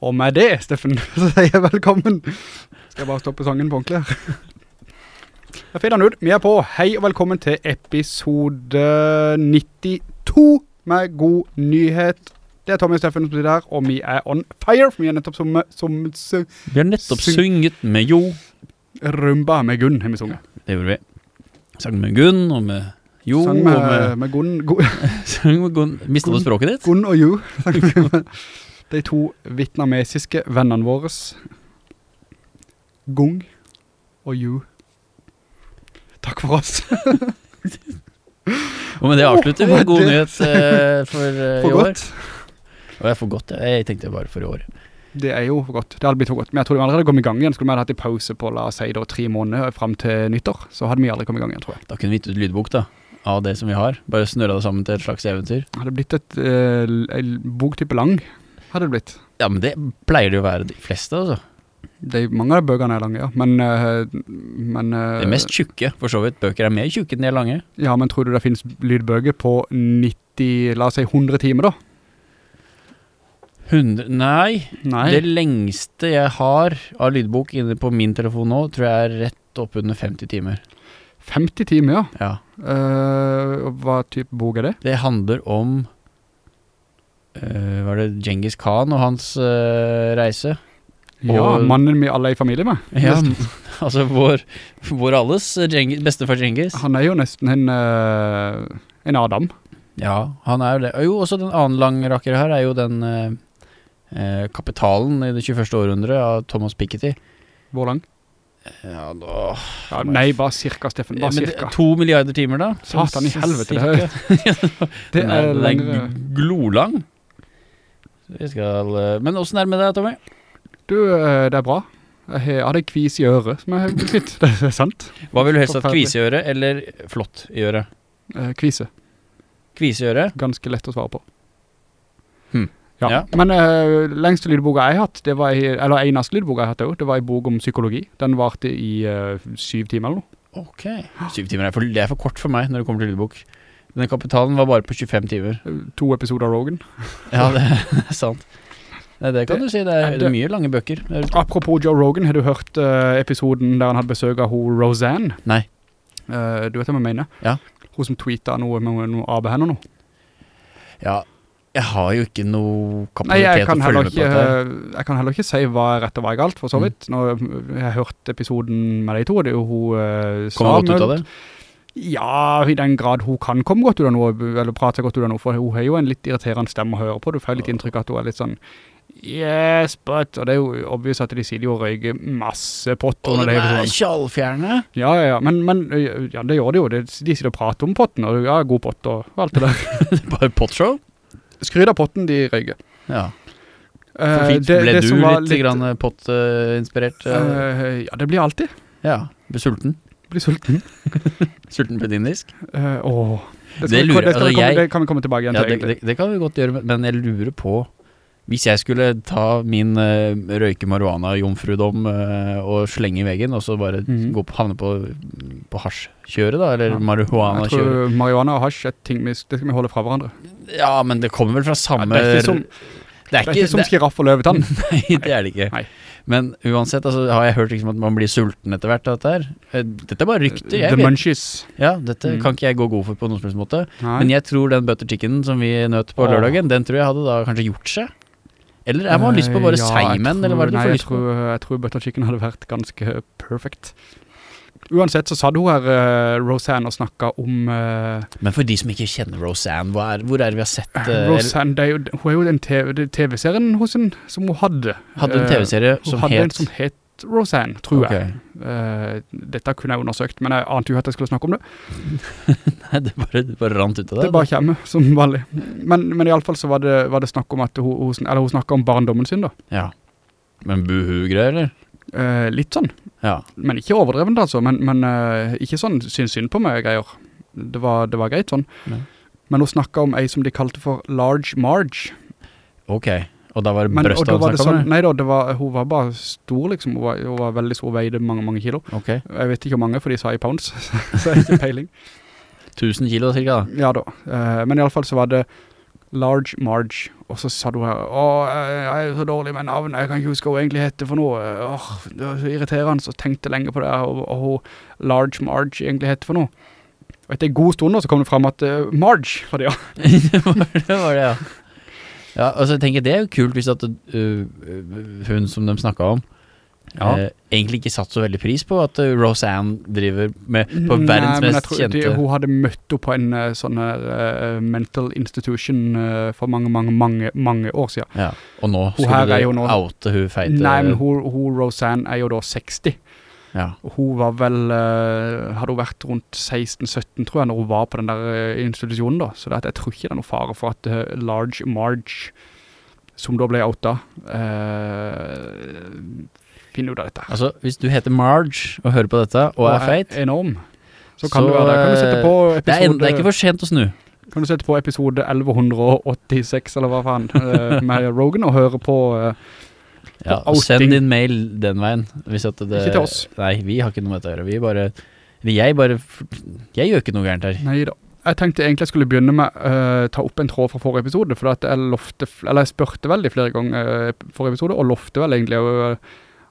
Og med det, Steffen, så sier jeg velkommen. Skal jeg bare stoppe sangen på ordentlig her. Jeg finner den ut. Vi er på. Hei og velkommen til episode 92 med god nyhet. Det er Tommy og Steffen som sitter her, og vi er on fire, for vi er nettopp som, som, Vi har nettopp synget med Jo. rumba med Gunn, har vi sunget. Det gjorde vi. Sang med Gunn og med Jo Sang og med, med... med Gunn, Gun. Sang med Gunn. Mistet du Gunn. språket ditt? Gunn og Ju. De to vietnamesiske vennene våre. Gung og Yu. Takk for oss. Og med det avslutter vi. God nyhet eh, for eh, For i år. Og jeg for godt, jeg tenkte bare for i år. Det er jo for godt. Det hadde blitt for godt. Men jeg tror vi allerede kom i gang igjen. Skulle vi ha hatt en pause på, la oss si, da, tre måneder frem til nyttår, så hadde vi aldri kommet i gang igjen, tror jeg. Da kunne vi gitt ut lydbok da, av det som vi har. Bare snurret det sammen til et slags eventyr. Hadde det blitt et, eh, en boktype lang, hadde det blitt. Ja, men det pleier det jo å være de fleste, altså. Det er, mange av bøkene er lange, ja. Men, eh, men eh, Det er mest tjukke, for så vidt. Bøker er mer tjukke enn de er lange. Ja, men tror du det finnes lydbøker på 90, la oss si 100 timer da? 100, nei, Nei. det lengste jeg har av lydbok inne på min telefon nå, tror jeg er rett opp under 50 timer. 50 timer, ja. Ja. Uh, hva type bok er det? Det handler om eh, Var det Genghis Khan og hans uh, reise? Ja, Og- mannen vi alle er i familie med. Ja, altså vår, vår alles eh, Genghis, bestefar Genghis. Han er jo nesten en, uh, en Adam. Ja, han er jo det. Jo, også den annen langrakker her er jo den eh, eh, kapitalen i det 21. århundre av Thomas Piketty. Hvor lang? Ja, da Ja, nei, bare cirka, Steffen. Bare det- cirka. To milliarder timer, da? Satan i helvete, det Cirka. Det Den er den lengre. glolang. Vi skal, eh, men åssen er det med deg, Tommy? Du, eh, det er bra. Jeg hadde kvis i øret, som jeg kvitt. Det er sant. Hva vil du helst ha? Kvis i øret eller flott i øret? Eh, Kvise. Kvise i øret? Ganske lett å svare på. Hmm. Ja. Ja. Men uh, lengste lydboka jeg har hatt, det var i, eller eneste lydboka jeg har hatt det var en bok om psykologi. Den varte i uh, syv timer eller noe. Ok. Syv timer er for, det er for kort for meg når det kommer til lydbok. Denne kapitalen var bare på 25 timer. Eh, To episoder av Rogan. Ja, det er sant. Nei, det kan Det- du si. Det er, det mye lange bøker. Er, Apropos Joe Rogan, har du hørt uh, episoden der han hadde besøk av hun Roseanne? Nei. Uh, du vet hva jeg mener? Ja. Hun som tweetet noe med noe AB henne nå. ja, jeg har jo ikke noe kapasitet å følge med på dette. jeg kan heller ikke si hva er rett og hva er galt, for så Mm. vidt. Nå jeg har hørt episoden med de to, det er jo hun uh, Kommer godt ut av det. Ja, i den grad hun kan komme godt ut av noe, eller prate godt ut av noe, for hun har jo en litt irriterende stemme å høre på. Du får litt inntrykk at hun er litt sånn, yes, but, og det er jo obvious at de sier jo røyger masse potter. Og det det er sånn. kjallfjerne. Ja, ja, ja, men, men ja, det gjør de jo. Det, de sier å prater om potten, og ja, god pott og alt det der. Bare pottshow? Skryd av potten de røyger. Ja. Eh, For fint. Ble det du litt, litt, potteinspirert? pott-inspirert? Eh, ja, det blir alltid. ja. Ble sulten? Blir sulten. Sulten på din disk? Eh, åh. Det, Det lurer, vi- det, altså, vi komme, jeg- det kan vi komme tilbake igjen Ja, til, det, det, det kan vi godt gjøre, men jeg lurer på Hvis jeg skulle ta min uh, røyke marihuana-jomfrudom uh, og slenge i veggen, og så bare mm. gå på, havne på, på hasjkjøret, da, eller Ja. Marihuana-kjøret tror marihuana og hasj er ting vi, det skal vi holde fra hverandre. Ja, men det kommer vel fra Ja, samme det er ikke som, det det er ikke som skiraff og løvetann. Nei, det er det ikke. Nei. Men uansett, altså, har jeg hørt liksom at man blir sulten etter hvert av dette her. Eh, Dette er bare rykter. Jeg The vet. munchies. Ja, dette Mm. kan ikke jeg gå god for på noen som måte. Nei. Men jeg tror den butter chickenen som vi nøt på oh. lørdagen, den tror jeg hadde da kanskje gjort seg. Eller er man lyst på bare Eh, ja, jeg seigmenn, eller hva er det du får jeg lyst på? tror, jeg tror butter chicken hadde vært ganske perfect. Uansett så satt hun her, eh, Roseanne, og snakket om eh, Men for de som ikke kjenner Roseanne, hva er, hvor er det vi har sett eh, Roseanne, det er jo, hun er jo den TV er TV-serien hos en, som hun hadde. Hadde en TV-serie Hun som som het Roseanne, tror okay. jeg. Uh, dette kunne jeg undersøkt, men jeg ante jo at jeg skulle snakke om det. Nei, det bare, det bare rant ut av Det det. bare kommer, som vanlig. Men, men fall så var det, var det snakk om at hun, hun, eller hun snakket om barndommen sin da. Ja. Men buhu-greier, eller? Uh, litt sånn, Ja. men ikke overdrevent altså, men, men uh, ikke sånn syns synd på meg greier. Det var, det var greit sånn. Nei. Men hun snakket om ei som de kalte for Large Marge. Ok. Og da var det brøstet hun snakket om, sånn, nei da, det var, hun var bare stor liksom, hun var, hun var veldig stor, veide mange, mange kilo. Ok. Jeg vet ikke hvor mange, for de sa i pounds, så jeg har ikke peiling. 1000 kilo cirka da. Ja da, uh, men i alle fall så var det Large Marge. Og så sa du her, åh, jeg er så dårlig med navn, jeg kan ikke huske hva hun egentlig heter for noe. Åh, det var så irriterende, så tenkte jeg lenge på det, og, og hun Large Marge egentlig heter for noe. Og etter en god stund nå, så kom det frem at uh, Marge var det, ja. det var det, ja. Ja, altså jeg tenker det er jo kult hvis at uh, hun som de snakket om, Ja. eh, egentlig ikke satt så veldig pris på at uh, Roseanne driver med på verdens mest tror kjente de, hun hadde møtt opp på en eh, sånn her eh, mental institution uh, for mange, mange, mange, mange år siden. Ja, og nå Hun skulle du nå- oute hun feite Nei, men hun, hun Roseanne er jo da 60. ja. Hun var vel, hadde hun vært rundt 16-17 tror jeg, når hun var på den der institusjonen da. Så jeg tror ikke det er noe fare for at Large Marge, som da ble outa, eh, finner ut av dette. Altså, hvis du heter Marge og hører på dette og er feit enorm. Så kan Så, du være der. Kan du sette på det er, en, episode, det er ikke for sent å snu kan du sette på episode 1186, eller hva faen, eh, med Rogan, og høre på eh, ja, og Send din mail den veien det, Ikke til oss. Nei, vi har ikke noe med dette å gjøre Vi bare vi- Jeg bare Jeg gjør ikke noe gærent her Nei da. Jeg tenkte egentlig jeg skulle begynne med å ta opp en tråd fra forrige episode, for jeg lovte, eller jeg spørte veldig flere ganger uh, forrige episode, og lovte vel egentlig øh,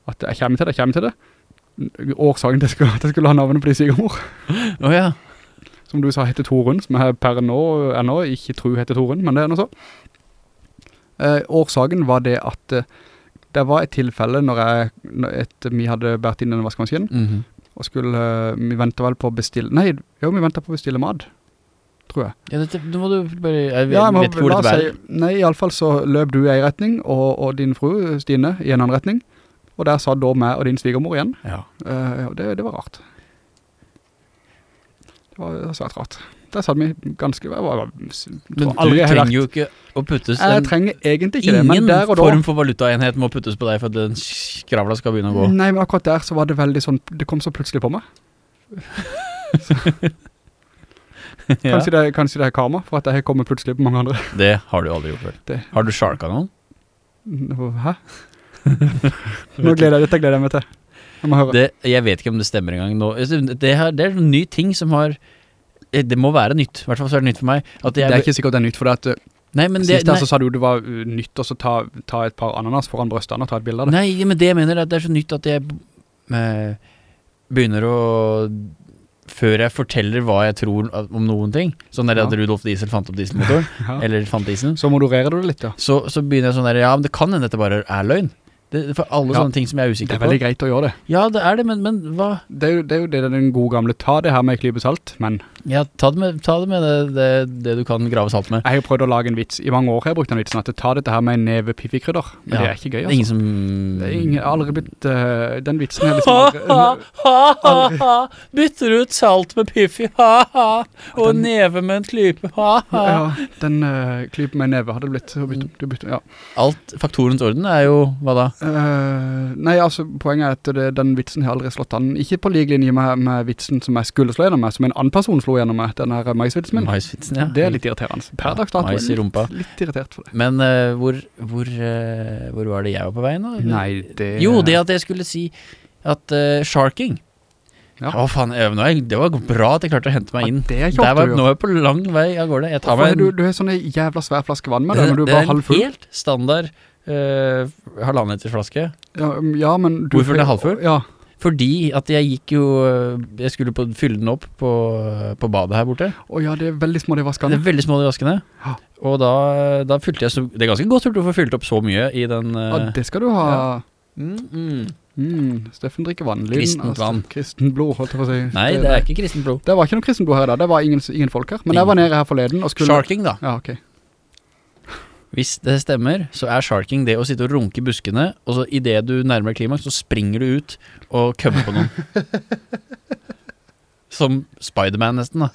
at jeg kommer til det, jeg kommer til det. Årsagen Årsaken til at jeg skulle, ha navnet på de svigermor, Åja som du sa heter Torun, som jeg per nå ennå ikke tror heter Torun, men det er noe så. Eh, årsaken var det at eh, det var et tilfelle når, jeg, når et, vi hadde bært inn denne vaskemaskinen, mm -hmm. og skulle, eh, vi ventet vel på å bestille, nei, jo, vi ventet på å bestille mat, tror jeg. Ja, dette, nå må du bare Jeg vet, Ja, men vet hvor dette bærer si, nei, i alle fall så løp du i en retning, og, og din fru, Stine, i en annen retning. Og der sa da meg og din svigermor igjen. Ja Uh, det, det var rart. Det var, det var svært rart. Der satt vi ganske, jeg, var, jeg, Men du trenger jo ikke å puttes jeg trenger egentlig ikke det, Ingen men der og da, form for valutaenhet må puttes på deg for at den skravla skal begynne å gå nei, men akkurat der så var det veldig sånn, det kom så plutselig på meg. Kanskje, det, kanskje det er karma, for at jeg har kommet plutselig på mange andre. Det har du aldri gjort før Det. Har du sharka noen? Hæ? Nå gleder jeg, dette gleder jeg meg til. Jeg må høre. Det, jeg vet ikke om det stemmer engang nå Det, her, det er en ny ting som har eh, Det må være nytt I hvert fall så er det nytt for meg at Det er ikke sikkert det er nytt, for det at uh, Nei, men det, Sist der nei, så sa du det var uh, nytt å så ta, ta et par ananas foran brøstene og ta et bilde av det. nei, men det jeg mener jeg at det er så nytt at jeg eh, begynner å Før jeg forteller hva jeg tror om noen ting Sånn er det Ja. at Rudolf Diesel fant opp dieselmotoren Ja. Eller fant dieselen Så modererer du det litt, ja. så, så begynner jeg sånn der Ja, men det kan hende dette bare er løgn det, For alle Ja. sånne ting som jeg er usikker på. Det er er på veldig greit å gjøre det. Ja, det er det, men, men hva Det er jo det, er jo det den gode gamle, ta det her med klype salt, men Ja, ta det med, ta det, med det, det, du kan grave salt med jeg har jo prøvd å lage en vits, i mange år har jeg brukt den vitsen, at ta dette her med en neve piffikrydder, men Ja. det er ikke gøy, altså. ingen som Det er ingen, aldri blitt, uh, den vitsen er liksom aldri, ha Bytter ut salt med Piffi, ha-ha, og Den- neve med en klype, ha-ha. ja, den uh, klype med neve hadde blitt, bytte, bytte, ja. Alt faktorens orden er jo, hva da? Eh, nei, altså, poenget er at det, den vitsen har aldri slått an. Ikke på lik linje med, med vitsen som jeg skulle slå gjennom meg, som en annen person slo gjennom meg, den her maisvitsen min. Maisvitsen, ja. Det er litt irriterende. Per dags dato er litt, litt irritert for det. Men uh, hvor, hvor, uh, hvor var det jeg var på veien da? Nei, det... Jo, det at jeg skulle si at sharking Ja. Å faen, det var bra at jeg klarte å hente meg inn Ja, det var, Nå er jeg på lang vei av gårde Jeg tar meg en du, du har sånn jævla svær flaske vann med Det, deg, men du er det bare en halvfull. helt standard uh, halvannenlitersflaske Ja, um, ja, men... Du, Hvorfor den er halvfull? Ja, Fordi at jeg gikk jo øh, Jeg skulle på, fylle den opp på, på badet her borte Å ja, det er veldig små de vaskene. Det er veldig små de vaskene Ja. Og da, da fylte jeg så Det er ganske godt gjort å få fylt opp så mye i den Ja, det skal du ha. mm, mm. Mm, Steffen drikker vann. Kristent altså, vann. Kristen blod, holdt jeg på å si. Nei, det er ikke kristent blod Det var ikke noe kristen blod her da, det var ingen, ingen folk her. Men jeg var nede her forleden og skulle... Sharking da Ja, ok. Hvis det stemmer Så er sharking det å sitte og runke i buskene Og så i det du nærmer deg klimaks Så springer du ut og kømmer på noen Som Spiderman nesten da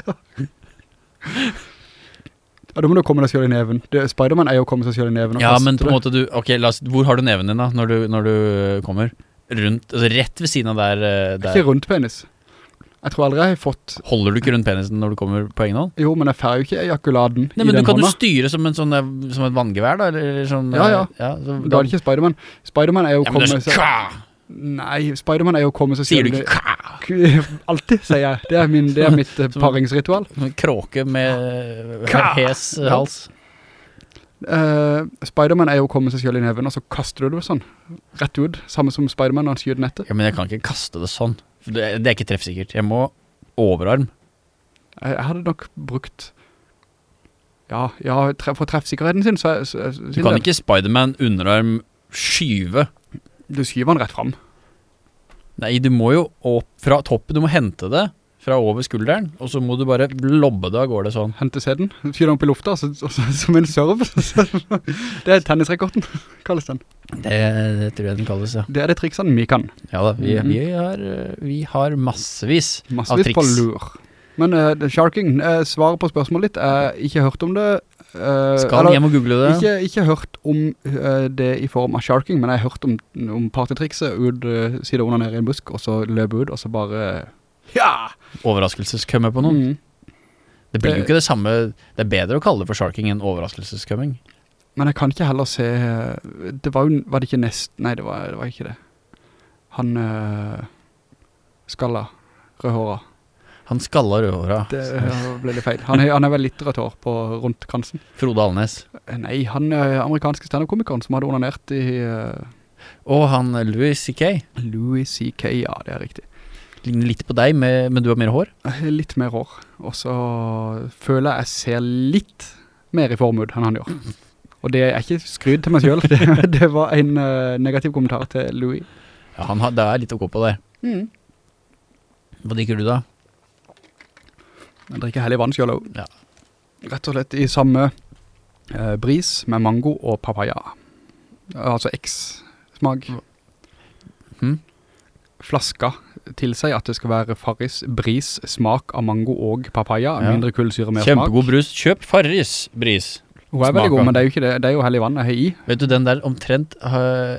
Ja, da må du komme deg selv i neven. Spiderman er jo å komme seg selv i neven. Ja, men på en måte du Ok, oss, hvor har du neven din da Når du, når du kommer Rundt, altså rett ved siden av der, eh, der. Ikke rundt penis. Jeg tror aldri jeg har fått... Holder du ikke rundt penisen når du kommer på egen hånd? Jo, men jeg fer jo ikke ejakuladen Nei, men i du den kan jo hånda. styre som, en sånn, som et vanngevær da Eller sånn Ja, ja. ja så, Da er det ikke Spiderman. Spiderman er jo ja, kommet seg... Nei, Spiderman er jo kommet komme seg Sier du ikke? Altid, sier jeg. Det er, min, det er mitt eh, Som- paringsritual. Som en kråke med eh, hes hals Ja. hals Eh, Spiderman er jo å komme seg selv i neven, og så kaster du det sånn, rett ut, samme som Spiderman når han skyter nettet. Ja, men jeg kan ikke kaste det sånn. Det, det er ikke treffsikkert. Jeg må overarm. Jeg, hadde nok brukt, ja, ja for treffsikkerheten sin, så, så, så Du kan ikke Spiderman underarm skyve. Du skyver han rett frem. Nei, du må jo opp fra toppen. Du må hente det fra over skulderen, og så må du bare lobbe det av gårde sånn. Hente seden, skyter den opp i lufta, så, så, så, som en serv. det er tennisrekorden, kalles den. Det, det tror jeg den kalles, ja. Det er det triksene vi kan. Ja da, vi, mm. vi, har, vi har massevis av triks. Massevis på lur. Men uh, sharking, uh, svaret på spørsmålet ditt, er ikke hørt om det. Uh, Skal hjem og google det. Ikke, ikke hørt om uh, det i form av sharking, men jeg har hørt om, om partytrikset ut, uh, sitte under nede i en busk, og så løpe ut, og så bare, ja! Overraskelseskumme på noen. Mm. Det blir jo ikke det samme Det er bedre å kalle det for sharking enn overraskelseskømming Men jeg kan ikke heller se, det var jo, var det ikke nest, nei det var, det var ikke det. Han øh, skalla, rødhåra, Han skalla rødhåra. det eh, ble litt feil. Han er, han er vel litt rødt hår på rundt kransen. Frode Alnes. Eh, Nei, han er amerikanske stand-up-komikeren som hadde onanert i eh, Og han Louis C.K. Louis C.K., ja, det er riktig. Ligner litt på deg, med, men du har mer hår. Litt mer hår, og så føler jeg jeg ser litt mer i formud enn han gjør. Og det er ikke skryd til meg selv, det, det var en uh, negativ kommentar til Louis. Ja, han har, Det er litt å gå på der. Mm. Hva drikker du da? Jeg drikker hellig vann selv også. Ja. Rett og slett i samme uh, bris med mango og papaya. Altså X-smak. Hm? Flaska tilsier at det skal være Farris bris, smak av mango og papaya, Ja. mindre kullsyre, mer Kjempegod smak. brus. Kjøp Farris bris. Hun er veldig god, men det er jo ikke det. Det er jo hellig vann jeg har i. Vet du, den der omtrent øh,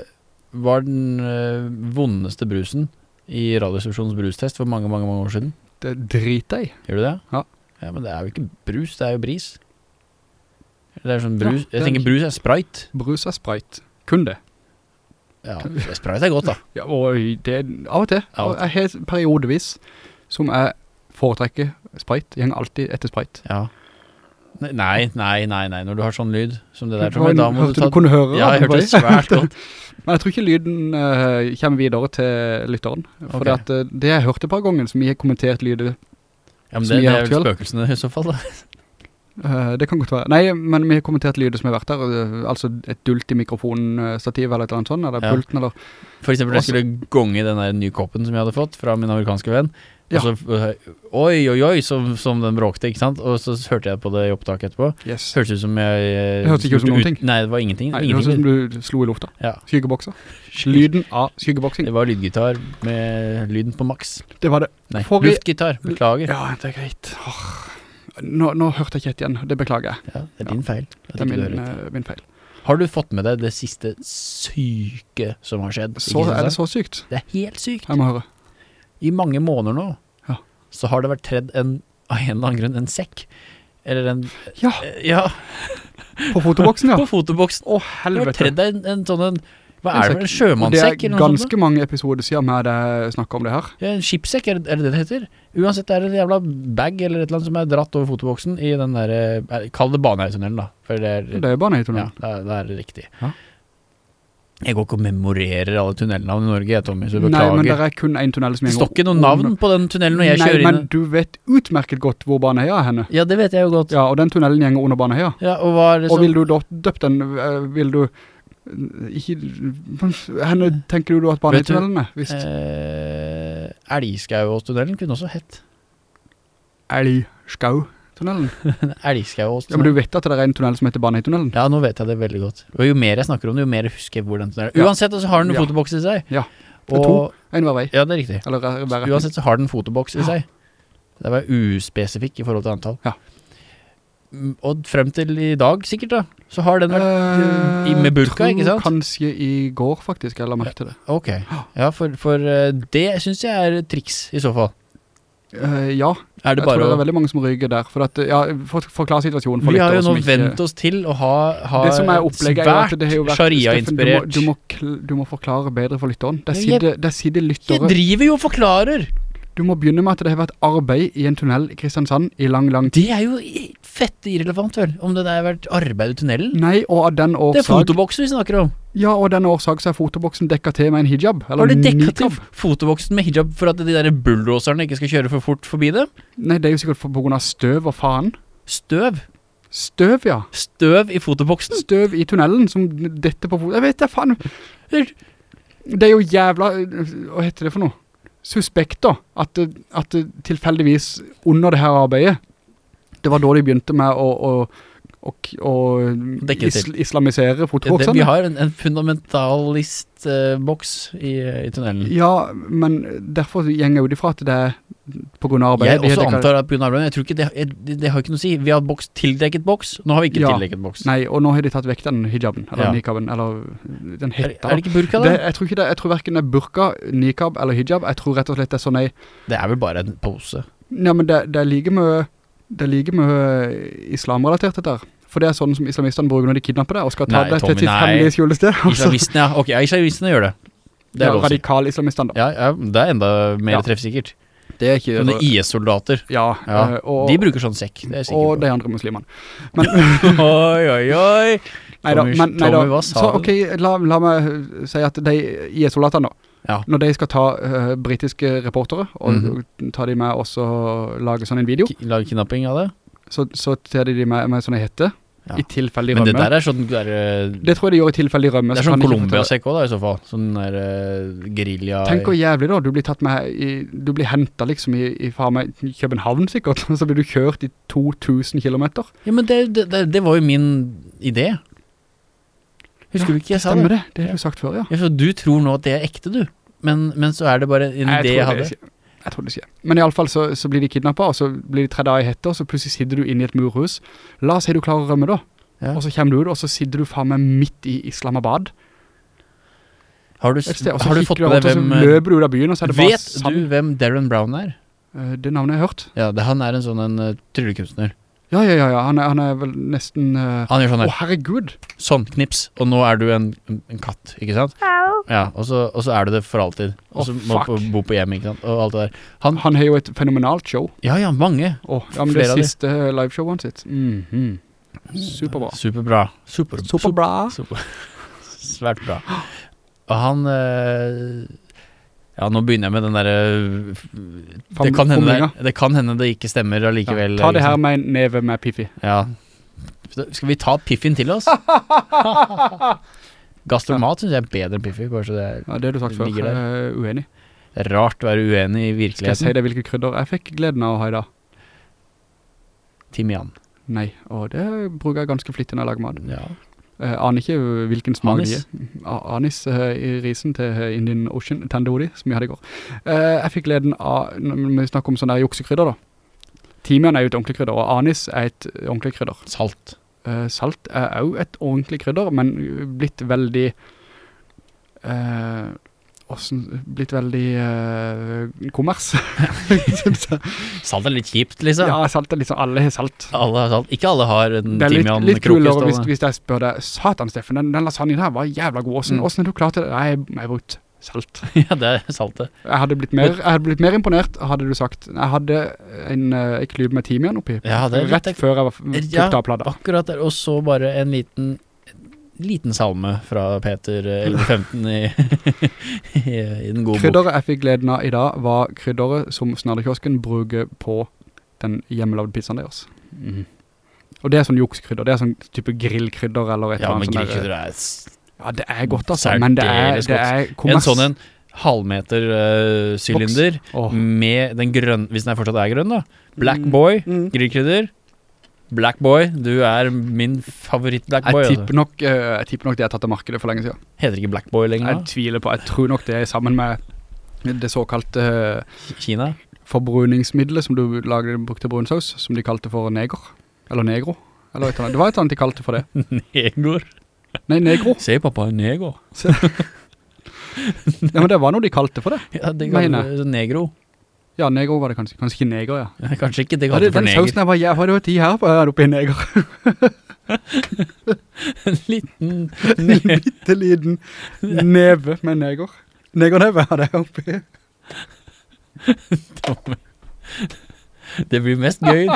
var den øh, vondeste brusen i Radioresepsjonens brustest for mange, mange, mange år siden. Det driter jeg. Gjør du det? Ja. Ja, men det er jo ikke brus, det er jo bris. Det er sånn brus, er- jeg tenker brus er Sprite. Brus er sprite. Kun det. Ja, Sprite er godt da. Ja, og det er av og til. Og Jeg har periodevis som jeg foretrekker spreit. Jeg går alltid etter spreit. Ja. Nei, nei, nei, nei, når du har sånn lyd som det der, tror jeg, da må du ta... du kunne høre Ja, jeg hørte det svært godt. Men jeg tror ikke lyden uh, kommer videre til lytteren. For okay. det, at, eh, det jeg hørte et par ganger, som jeg har kommentert lydet, Ja, men det, det er jo spøkelsene i så fall da. eh, det kan godt være. Nei, men vi har kommentert lydet som har vært der, eh, altså et dult i mikrofonstativ eller et eller annet sånt, eller Ja. pulten, eller For eksempel, jeg skulle gonge den der nye koppen som jeg hadde fått fra min amerikanske venn. Ja. Og så, øh, oi, oi, oi, som, som den bråkte, ikke sant? Og så hørte jeg på det i opptaket etterpå. yes. Hørtes ut som jeg... eh, Det hørtes ikke ut som noen ting. Nei, det var ingenting. Nei, det høres ut som du slo i lufta. Ja. Skyggebokser. Lyden av skyggeboksing. Det var lydgitar med lyden på maks. Det var det. Nei, luftgitar. Beklager. Ja. Ja, det er greit. Åh. Nå, nå hørte jeg ikke helt igjen. Det beklager jeg. Ja, det er din feil. Det er min, eh, min feil. Har du fått med deg det siste syke som har skjedd? Så, er det så sykt? Det er helt sykt. Jeg må høre. I mange måneder nå, Ja. så har det vært tredd en, av en eller annen grunn, en sekk. Eller en Ja, Ja, på fotoboksen, ja. på fotoboksen. Å, Det har helvete. tredd en, en sånn en Hva er det? sekk. En sjømannsekk? Det er sånt? ganske mange episoder siden vi hadde snakket om det her. Ja, en skipsekk, er det er det det heter? Uansett, det er en jævla bag eller et eller annet som er dratt over fotoboksen i den der eh, Kall det Baneheitunnelen, da. Det er, Det er Baneheitunnelen. ja, det er, det er riktig. Ja. Jeg går ikke og memorerer alle tunnelnavn i Norge, jeg, Tommy, så beklager. Nei, men det er kun en tunnel som Det gjenger står ikke noe navn på den tunnelen når jeg Nei, kjører men du vet utmerket godt hvor Baneheia er henne. Ja, det vet jeg jo godt. Ja, og den tunnelen gjenger under Baneheia. Ja, og hva er det Og vil du da døpt den, eh, vil du ikke, henne tenker du da at Baneheitunnelen er? visst? eh, Elgskauåstunnelen kunne også hett. Elgskau-tunnelen. Ja, men du vet at det er en tunnel som heter Baneheitunnelen? Ja, nå vet jeg det veldig godt. Og jo mer jeg snakker om det, jo mer jeg husker hvor den tunnelen er. Uansett, så har den en Ja. fotoboks i seg. Ja, det er to. En hver vei. Ja, det er riktig. Eller hver. Uansett så har den fotoboks i seg. Det var uspesifikk i forhold til antall. Ja. Og frem til i dag, sikkert da, så har den vært uh, i- med burka, ikke sant? Kanskje i går faktisk, jeg la merke til det. Ok. Ja, for, for eh, det synes jeg er triks i så fall. uh, ja, det jeg tror det er veldig mange som ryker der. For at, ja, for, forklare situasjonen for Vi har jo nå ikke- vent oss til å ha, ha Det som er opplegget er jo at det har jo vært sharia-inspirert. Du, må- du, må du må forklare bedre for lytteren. Der jeg- sitter, der sitter Jeg driver jo og forklarer! Du må begynne med at det har vært arbeid i en tunnel i Kristiansand i lang, lang tid. Det er jo fette irrelevant, vel, om det der har vært arbeid i tunnelen. Nei, og av den Det er fotoboksen vi snakker om. Ja, og av den årsak så er fotoboksen dekka til med en hijab. Eller Har de dekka til fotoboksen med hijab for at de der bulldoserne ikke skal kjøre for fort forbi det? Nei, det er jo sikkert for, på grunn av støv og faen. Støv. Støv, ja. Støv i fotoboksen. Støv i tunnelen som dette på fot. Jeg vet det, faen. Det er jo jævla Hva heter det for noe? Suspekt, da. At, at tilfeldigvis under det her arbeidet Det var da de begynte med å, å, å, å isl islamisere Ja, vi har en, en fundamentalist-boks i, i tunnelen. Ja, men derfor gjenger jeg de fra at det er på grunn av arbeidet. Jeg også antar at på grunn av arbeidet, jeg tror ikke det, det, det har ikke noe å si. Vi har boks, tildekket boks, nå har vi ikke Ja. tildekket boks. Nei, og nå har de tatt vekk den hijaben, eller Ja. nikaben, eller den Er, hetta. er det ikke burka, da? det, Det, jeg tror ikke det, jeg tror hverken det er burka, nikab eller hijab. Jeg tror rett og slett det er sånn ei er vel bare en pose. Ja, men det, det er like mye Det er like mye islamrelatert dette her. For det er sånn som islamisterne bruker når de kidnapper deg og skal ta Nei, det til sitt hemmelige skjulested. Islamistene, ja. Ok, islamistene gjør det. Det er ja, si. radikal-islamistene da. Ja, ja, det er enda mer Ja. treffsikkert. Det er ikke... Sånne IS-soldater. Ja, Ja, eh, og, De bruker sånn sekk, det er jeg og de andre muslimene. Men, oi, oi, oi. Neida, Tommy, men, nei. Tommy, hva sa Så du? ok, la, la meg si at de IS-soldaterne da, Ja. når de skal ta uh, britiske reportere og Mhm. ta de med og så lage sånn en video, K Lage kidnapping av det. så, så tar de de med, med sånne hette, Ja. i tilfelle de Men det der er sånn Det uh, Det tror jeg de gjør i tilfelle de rømmer. det er sånn Colombia-sekk også da, i så fall. Sånn der uh, gerilja Tenk hvor jævlig da, du blir tatt med i, Du blir hentet liksom i, i faen meg København sikkert så blir du kjørt i 2000 kilometer Ja, men det, det, det, det var jo min idé. Husker du ikke jeg sa Stemmer det? det, det har du sagt før, ja Ja, så du tror nå at det er ekte, du. Men, men så er det bare en idé jeg jeg hadde. Ikke. Jeg tror det skjer Men i alle fall så, så blir de kidnappet Og så blir de tre av i hette Og så plutselig sitter du inne i et murhus La oss si du klarer å rømme da Ja. Og så kommer du ut Og så sitter du faen meg midt i Islamabad Har du, sted har du fått med deg Og så hvem løper du ut av byen Og så er det bare Vet du hvem Darren Brown er? Eh, Det navnet jeg har hørt Ja, det, han er en sånn en uh, tryllekunstner. Ja, ja, ja, ja. Han, er, han er vel nesten uh, Han gjør sånn her. Å, her. herregud Sånn, knips. Og nå er du en, en, en katt, ikke sant? Ja, og så, og så er du det for alltid. Og så Å, må du bo på hjem, ikke sant? Og alt det der. Han, Han har jo et fenomenalt show ja, ja, mange. Åh, ja, men det Flere av de. siste liveshowet sitt. Mhm. Superbra. Superbra. Super, Superbra. Super. Svært bra. Og han eh, Ja, nå begynner jeg med den derre det, kan hende det, det kan hende det ikke stemmer allikevel. Ja, ta det her liksom. med en neve med Piffi. Ja. Skal vi ta Piffin til oss? Gastromat syns jeg er bedre enn Piffi. Kanskje det Ja, det har du sagt før. Jeg er uenig. det er rart å være uenig i Skal jeg si virkeligheten. deg hvilke krydder jeg fikk gleden av å ha i dag? Timian. Nei, og det bruker jeg ganske flittig når jeg lager mat. Ja. Jeg aner ikke hvilken smak Anis. de er. Anis eh, i risen til eh, Indian Ocean Tandoori, som vi hadde i går. Eh, jeg fikk leden av, når vi snakker om sånne joksekrydder juksekrydder da. Timian er jo et ordentlig krydder, og anis er et ordentlig krydder. Salt. Eh, salt er jo et ordentlig krydder, men blitt veldig eh, hvordan- blitt veldig uh, kommers. Salt er litt kjipt, liksom. ja, salt er liksom, alle har salt. Alle har salt. Ikke alle har en er litt, litt kulere hvis, hvis jeg spør deg, satan Steffen, den, den lasagnen her var jævla god, hvordan, Mm. hvordan du klart det? Nei, jeg, brukt salt. ja, det er saltet. Jeg hadde blitt mer, hadde blitt mer imponert, hadde du sagt. Jeg hadde en, uh, en klype med timian oppi, Ja, det er rett rett før jeg var, tok Ja. av plata. Akkurat der. Og så bare en liten liten salme fra Peter eh, 1115 i, i, i den gode bok. Krydderet jeg fikk gleden av i dag var krydderet som snardekiosken bruker på den hjemmelavde pizzaen deres. Mm. Og det er sånn jukskrydder, det er sånn type grillkrydder eller et Ja, eller annet Ja, men grillkrydder er Ja, det er godt altså, men det er, det er En sånn en halvmeter uh, sylinder Åh. med den grønne, hvis den fortsatt er grønn da, Black Mm. Boy, Mm. grillkrydder. Black Boy, du er min favoritt Black Boy. Jeg altså. tipper, nok, uh, jeg tipper nok det er tatt av markedet for lenge siden. Heter det ikke Black Boy lenger Jeg tviler på, jeg tror nok det er sammen med det såkalte uh, Kina? forbruningsmiddelet som du lagde, brukte brunsaus, som de kalte for neger. Eller negro. Eller et eller annet. Det var et eller annet de kalte for det. Negor. Nei, negro. Se pappa, en negor. Ja, men det var noe de kalte for det. Ja, det Mener. negro. Ja, neger var det kanskje. Kanskje ikke neger, ja. Ja, Kanskje ikke det ja for for den neger. sausen jeg bare, hva det var tid her på, her oppe i neger. En liten En bitte liten neve med neger. Negerneve er det oppe i. Det blir mest gøy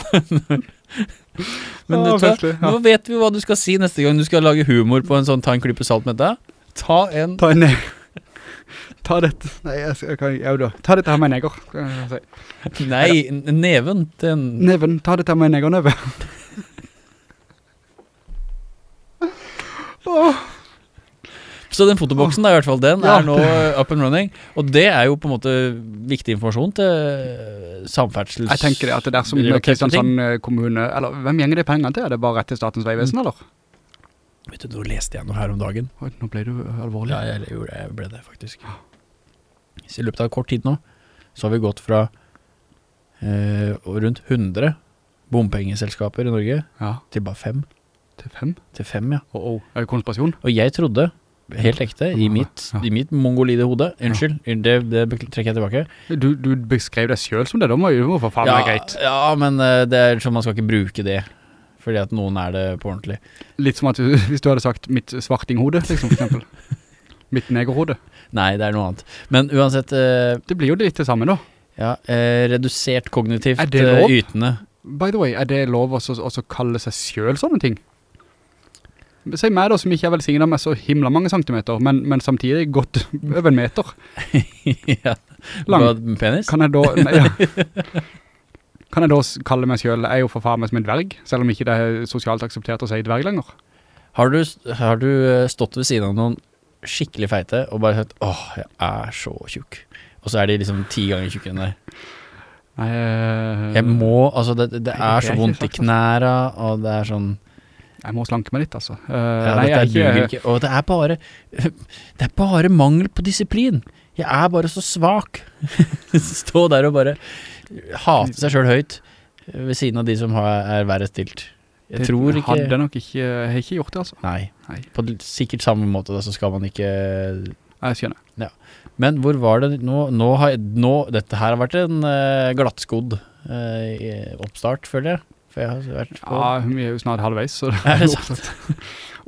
Men Å, tar, ja. nå vet vi hva du skal si neste gang du skal lage humor på en sånn ta en klippe salt med deg. Ta en Ta en neg... Ta dette... Nei, jeg, jeg kan... Ja, da. Ta dette her med en neger. Nei, neven Den... Neven, ta dette her med en negerneve. Åh, Så den fotoboksen, da, i hvert fall den, Ja. er nå up and running. Og det er jo på en måte viktig informasjon til samferdsels... jeg tenker det at det er som Kristiansand eh, kommune, eller hvem gjenger det pengene til? Er det bare rett til Statens Vegvesen, eller? Vet du, nå leste jeg noe her om dagen. Nå ble du alvorlig. Ja, jeg, det, jeg ble det faktisk. Så I løpet av kort tid nå, så har vi gått fra eh, rundt 100 bompengeselskaper i Norge Ja, til bare fem. til fem. Til fem, ja. Oh, oh. er det konspirasjon? Og jeg trodde, helt ekte, i mitt, ja. i mitt mongolide hode, unnskyld, det, det trekker jeg tilbake. Du, du beskrev deg selv som det, da må jo for faen Ja, være greit. ja, men eh, det er sånn man skal ikke bruke det, fordi at noen er det på ordentlig. Litt som at du, hvis du hadde sagt mitt svartinghode, liksom, for eksempel. mitt negerhode. Nei, det er noe annet. Men uansett, eh, Det blir jo litt det samme da. ja, eh, redusert kognitivt Er det eh, lov? ytende. By the way, er det lov å også kalle seg selv sånne ting? Si meg da, som ikke er velsignet med så himla mange centimeter, men, men samtidig godt over en meter. ja. Lang. Hva, penis? Kan jeg da, nei, ja. kan jeg da s- kalle meg selv, jeg er jo for faen meg som en dverg, selv om ikke det er sosialt akseptert å si dverg lenger. Har du, har du eh, stått ved siden av noen skikkelig feite og bare sagt, åh, jeg er så tjukk. Og så er de liksom ti ganger tjukkere enn deg. Nei, eh, Jeg må, altså det, det er så vondt i knæra, og det er sånn, jeg må slanke meg litt, altså. Uh, ja, nei, jeg er duger ikke. Og det er bare, det er bare mangel på disiplin. Jeg er bare så svak. Stå der og bare hate seg selv høyt ved siden av de som har, er verre stilt. Jeg tror ikke... Hadde nok ikke, har ikke gjort det, altså. Nei, Nei. på sikkert samme måte da, så skal man ikke... Jeg skjønner. Men hvor var det nå? Nå har nå, dette her har vært en uh, glattskodd eh, i- oppstart, føler jeg. For jeg har vært på... Ja, vi er jo snart halvveis, så det Er oppstart.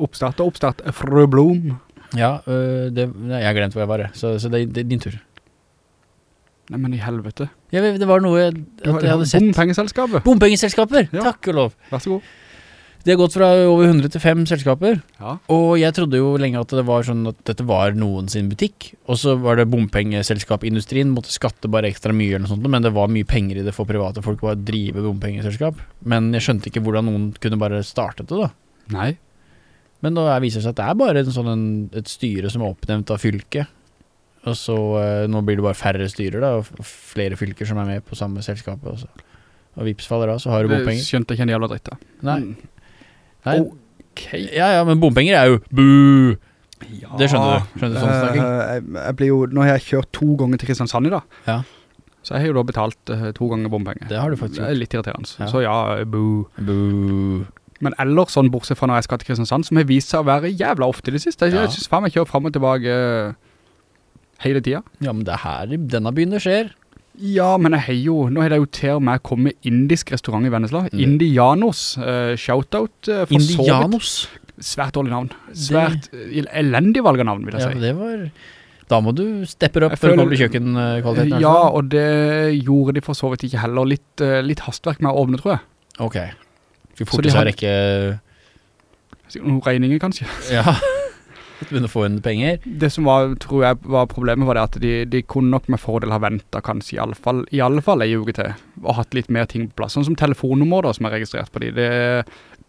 oppstart og oppstart. Frø Blom. Ja, øh, det, jeg har glemt hvor jeg var, så, så det, det er din tur. Nei, men i helvete. Ja, det var noe jeg, at jeg hadde sett. Bompengeselskapet. Bompengeselskaper! Ja. Takk og lov. Vær så god. Det har gått fra over 100 til 5 selskaper, Ja. og jeg trodde jo lenge at det var sånn at dette var noen sin butikk, og så var det bompengeselskapindustrien, måtte skatte bare ekstra mye eller noe sånt, men det var mye penger i det for private folk å drive bompengeselskap. Men jeg skjønte ikke hvordan noen kunne bare startet det da. Nei. Men da viser det seg at det er bare en sånn en, et styre som er oppnevnt av fylket. Og så eh, nå blir det bare færre styrer da, og flere fylker som er med på samme selskapet. Og, så. og vips faller av, så har du bompenger. skjønte ikke en jævla dritt da. Nei, Mm. Nei. Ok. Ja, ja, men bompenger er jo bu. Ja. Det skjønner du. Skjønner du sånn snakking? Eh, jeg, jeg blir jo, nå har jeg kjørt to ganger til Kristiansand i dag. Ja. Så jeg har jo da betalt uh, to ganger bompenger. Det har du faktisk gjort. Det er litt irriterende. Ja. Så ja, boo. Bu. Men ellers sånn, bortsett fra når jeg skal til Kristiansand, som har vist seg å være jævla ofte det siste. Jeg, Ja. jeg synes faen jeg kjører frem og tilbake uh, hele tiden. Ja, men det er her denne byen det skjer. Ja, men jeg har jo, nå har det jo til og med kommet indisk restaurant i Vennesla. Mm. Indianos, uh, shoutout uh. Indianos. Svært dårlig navn. Svært det... elendig valg av navn, vil jeg Ja, si. det var... Da må du steppe opp for å komme til kjøkkenkvaliteten. Ja, fall. og det gjorde de for så vidt ikke heller. Litt, uh, litt hastverk med å åpne, tror jeg. Ok. Skal forte seg å rekke... Noen regninger, kanskje. Ja. Begynne å få inn penger. Det som var, tror jeg var problemet var det at de, de kunne nok med fordel ha ventet kanskje i alle fall, i alle fall en uke til, og hatt litt mer ting på plass. Sånn som telefonnummer da, som er registrert på de, det,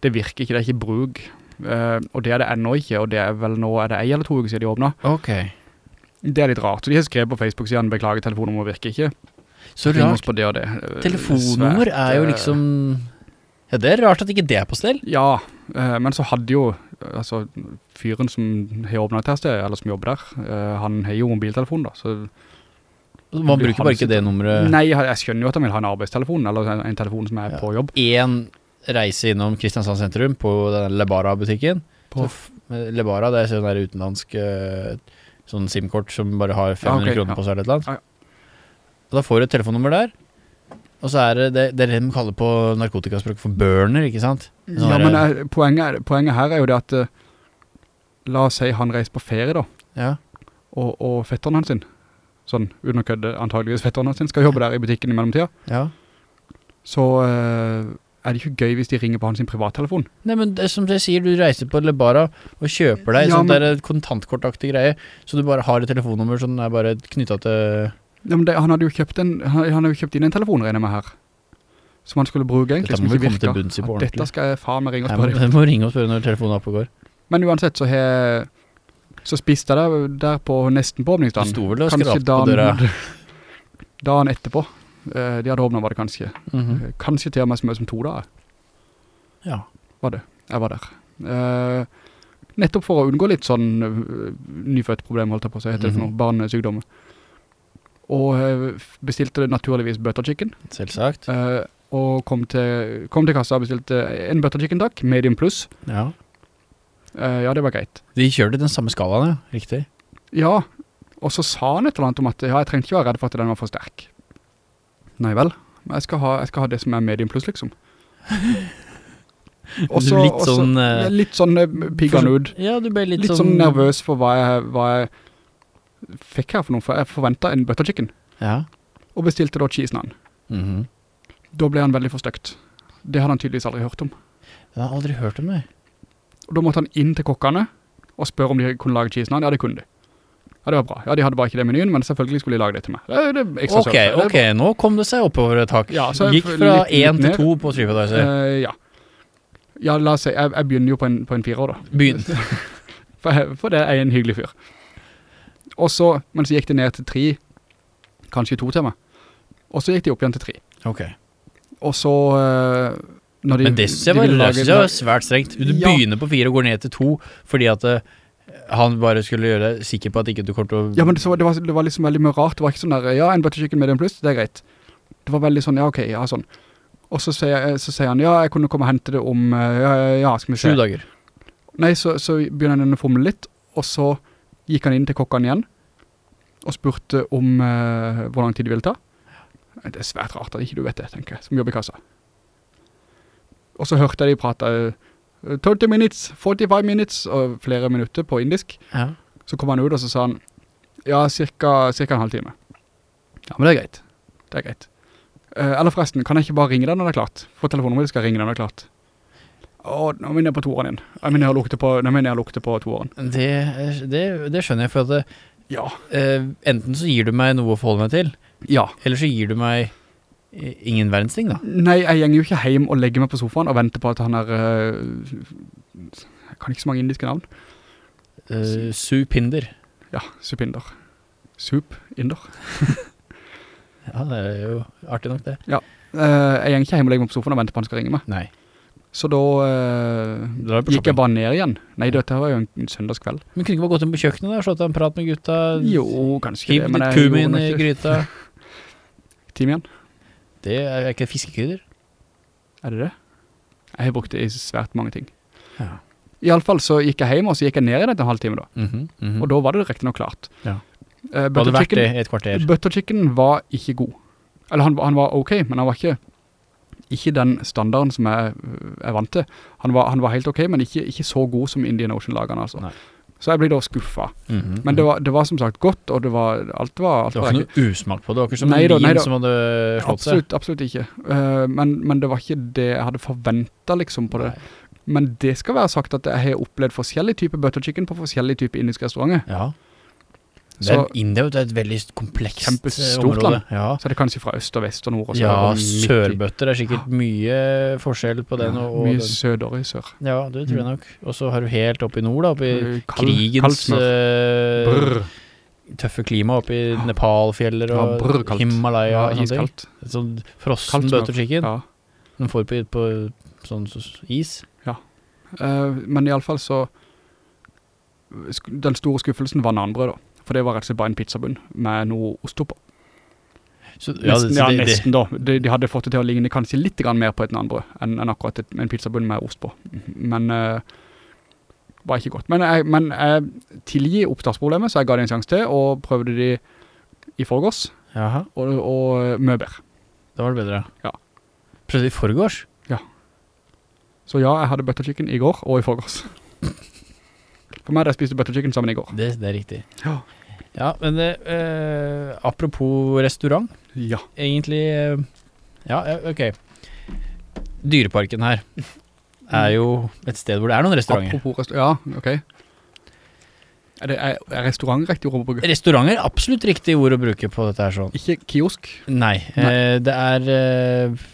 det virker ikke, det er ikke bruk. Uh, og det er det ennå ikke, og det er vel nå, er det en eller to uker siden de åpnet. Ok. Det er litt rart, så de har skrevet på Facebook-siden, beklager, telefonnummer virker ikke. Så rart. på det det. Eh, Telefonnummer svært, er jo eh, liksom... Ja, det er rart at ikke det er på stell. Ja, men så hadde jo, altså, fyren som har åpnet et sted, eller som jobber der, eh, han har jo mobiltelefon da, så... Man bruker bare ikke det nummeret. Nei, jeg, skjønner jo at han vil ha en arbeidstelefon, eller en, en telefon som er Ja. på jobb. En reise innom Kristiansand sentrum på den Lebara-butikken. F- Lebara, det er sånn der utenlandsk eh, sånn SIM-kort som bare har 500 ok, kroner ja. på seg eller et eller Ja, annet. Og da får du et telefonnummer der. Og så er det det, det er det de kaller på narkotikaspråk for burner, ikke sant? Ja, men eh, poenget, poenget her er jo det at, eh, la oss si han reiser på ferie da, Ja. og, og fetteren hans sin, sånn uten å kødde, antageligvis fetteren hans sin, skal jobbe der i butikken i mellomtida. ja. Så eh, er det ikke gøy hvis de ringer på hans privattelefon? Nei, men det som jeg sier, du reiser på Lebara og kjøper deg Ja, sånn men- der kontantkortaktig greie, så du bare har et telefonnummer som er bare knyttet til Ja, men det, han hadde kjøpt en, han, han hadde jo kjøpt inn en telefon, regner jeg med her. Som han skulle bruke egentlig, som ikke virka. Dette skal jeg faen meg ringe og spørre dem. jeg må ringe og spørre når telefonen er går. Men uansett så har så spiste jeg det der på nesten på Du åpningsdagen. sto vel og skrapte på døra. dagen, etterpå. Eh, de hadde åpnet var det kanskje. Mm -hmm. Kanskje til og med så mye som to dager. Ja. var det. Jeg var der. Uh, nettopp for å unngå litt sånn uh, nyfødt-problem, holdt jeg på å si, heter det for Mhm. noe, barnesykdommer. Og bestilte naturligvis butter chicken, Selvsagt. Eh, og kom til, kom til kassa og bestilte en butter chicken duck, medium plus. Ja. Uh, ja, det var greit. De kjørte den samme skalaen, ja. Riktig. Ja, og så sa han et eller annet om at ja, jeg trengte ikke være redd for at den var for sterk. Nei vel, men jeg skal ha, jeg skal ha det som er medium plus, liksom. Også, litt også- sånn, uh, litt sånn uh, piggende ut. Ja, du ble litt, Litt, sånn nervøs for hva jeg, hva jeg fikk her for noe, for jeg forventet en butter chicken, Ja. og bestilte da cheese naan. Mhm. Da ble han veldig forstøkt. Det hadde han tydeligvis aldri hørt om. Jeg har aldri hørt om det. Og da måtte han inn til kokkene og spørre om de kunne lage cheese naan. Ja, det kunne de. Ja, det var bra. Ja, de hadde bare ikke det i menyen, men selvfølgelig skulle de lage det til meg. Det, det er ekstra Ok, sørt. Ok, nå kom det seg oppover et tak. Ja, så Gikk fra litt- litt 1 til 2 på TripAdvisor. Uh, ja. Ja, la oss si, jeg, jeg begynner jo på en, på en firer da. Begynn. For, for det er en hyggelig fyr. Og så, men så gikk det ned til tre, kanskje to til meg. Og så gikk de opp igjen til tre. Ok. Og så, eh, de... Men det synes jeg de lage- jeg var svært strengt. Du Ja. begynner på fire og går ned til to fordi at eh, han bare skulle gjøre deg sikker på at ikke du kommer til å Ja, men det, så, det, var, det var liksom veldig mye rart. Det var ikke sånn der, ja, en butterchicken med medium pluss, det er greit. Det var veldig sånn, ja, ok, ja, sånn. Og så sier, så sier han, ja, jeg kunne komme og hente det om, eh, ja, ja, skal vi se. Sju dager. Nei, så, så begynner han å fomle litt, og så gikk han inn til kokkene igjen, og spurte om uh, hvor lang tid de ville ta. Det er svært rart at ikke du vet det, tenker jeg, som jobber i kassa. Og så hørte jeg de prate eh, 30 minutes, 45 minutes, og flere minutter på indisk. Ja. Så kom han ut, og så sa han, ja, cirka, cirka en halv time. Ja, men det er greit. Det er greit. Eh, eller forresten, kan jeg ikke bare ringe deg når det er klart? Få telefonnummeret, skal jeg ringe deg når det er klart. Åh, nå minner jeg på toeren igjen. Jeg minner jeg lukter på, nå minner jeg lukter på toeren. Det, er- det, det skjønner jeg, for at det, Ja. eh, enten så gir du meg noe å forholde meg til, Ja. eller så gir du meg eh, ingen verdens ting, da. Nei, jeg gjenger jo ikke hjem og legger meg på sofaen og venter på at han er... eh, jeg kan ikke så mange indiske navn. Uh, Supinder. Ja, supinder. Supinder. Ja, det er jo artig nok det. Eh, jeg gjenger ikke hjem og legger meg på sofaen og venter på at han skal ringe meg. Nei. Så da uh, Da gikk jeg bare ned igjen. Nei, dette var jo en, en søndagskveld. Men kunne ikke bare gått inn på kjøkkenet der, slått at en prat med gutta, Jo, kanskje hiv det, Hiv litt kumin i gryta. Timian, Det er ikke fiskekrydder. er det det? Jeg har brukt det i svært mange ting. Ja. I alle fall så gikk jeg hjem, og så gikk jeg ned i etter en da. Mm -hmm, mm -hmm. Og da var det riktig nok klart. Ja. Uh, Hadde butter, vært det et kvarter. butter chicken var ikke god. Eller han, han var ok, men han var ikke, ikke den standarden som jeg er vant til. Han var, han var helt ok, men ikke, ikke så god som Indian Ocean-lagene altså. Nei. Så jeg ble da skuffet. -hmm. Men det var, det var som sagt godt, og det var, alt var, alt Det var ikke noe usmak på det. Det var ikke som Nei en vin som hadde slått seg. Absolutt, absolutt ikke. Uh, men, men det var ikke det jeg hadde forventet liksom på det. Nei. Men det skal være sagt at jeg har opplevd forskjellige typer butter chicken på forskjellige typer indiske restauranter. Ja. Så, er, India er et veldig komplekst eh, Kjempestort område. land. Ja. så er det kanskje fra øst og vest og nord og. Ja, sørbøtter er sikkert mye forskjell på den. Ja, Og, mye den. sødere i sør. Ja, det tror jeg Mm. nok. Og så har du helt oppe i nord, da, oppe i krigens eh, tøffe klima oppe i Nepalfjeller Ja, og brr. Himalaya Ja, iskaldt. Sånn frossen Kaldt smør. butter chicken. Ja. Den får på, på sånn så, is. Eh, men i alle fall så Den store skuffelsen var nanbrød da. For det var rett og slett bare en pizzabunn med noe ost på. Så, ja, Nesten, ja, nesten da. De, de hadde fått det til å ligne kanskje litt mer på et nanbrød enn, enn akkurat et, en pizzabunn med ost på. Men uh, var ikke godt. Men jeg, men jeg tilgir oppstartsproblemet, så jeg ga det en sjanse til, og prøvde de i forgårs, Jaha, og, og møber. da var det bedre. Ja. Prøvde i forgårs? Ja. Så ja, jeg hadde butter chicken i går og i forgårs. For meg hadde jeg spist butter chicken sammen i går. Det, det er riktig. Ja. Ja, men eh, apropos restaurant, Ja. egentlig eh, Ja, eh, ok. Dyreparken her er jo et sted hvor det er noen restauranter. Apropos restaurant, ja, ok. Er, det, er, er restaurant riktig ord å bruke? Restauranger er absolutt riktig ord å bruke på dette her sånn. Ikke kiosk? Nei, Nei. Eh, det er eh,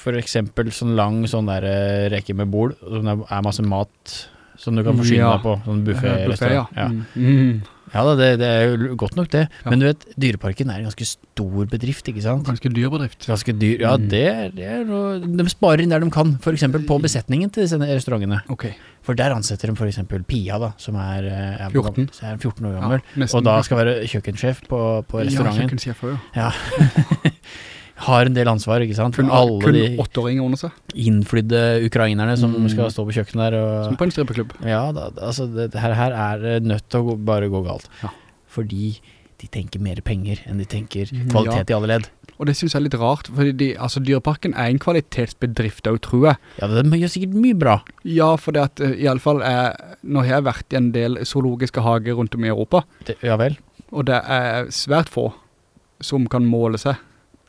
for eksempel sånn lang sånn der eh, med bord, som det er masse mat som du kan forsyne Ja. deg på, sånn Eh, buffet, ja. Ja. Mm. Mm. ja da, det, det er jo godt nok det, Ja. men du vet, Dyreparken er en ganske stor bedrift, ikke sant? Ganske dyr bedrift. Ganske dyr, ja Mm. det, det er noe, de sparer inn der de kan, eksempel på besetningen til disse restaurantene. Okay. For der ansetter de eksempel Pia da, som er, eh, er 14. Så er 14 år gammel, ja, og da skal være kjøkkensjef på, på restauranten. Ja, kjøkkensjef også, ja. Har en del ansvar, ikke sant? Kun, alle kun de åtteåringer under seg, innflydde ukrainerne som Mm. skal stå på kjøkkenet der. som på en strippeklubb. ja, da, altså det, her, her er eh, nødt til å gå, bare gå galt. Ja. Fordi de tenker mer penger enn de tenker kvalitet kvalitet i alle ledd. Og det synes jeg er litt rart, fordi de, altså, Dyreparken er en kvalitetsbedrift også, tror jeg. Ja, det gjør sikkert mye bra. Ja, for det at, eh, i alle fall, Nå har jeg vært i en del zoologiske hager rundt om i Europa, Det, ja vel. og det er svært få som kan måle seg.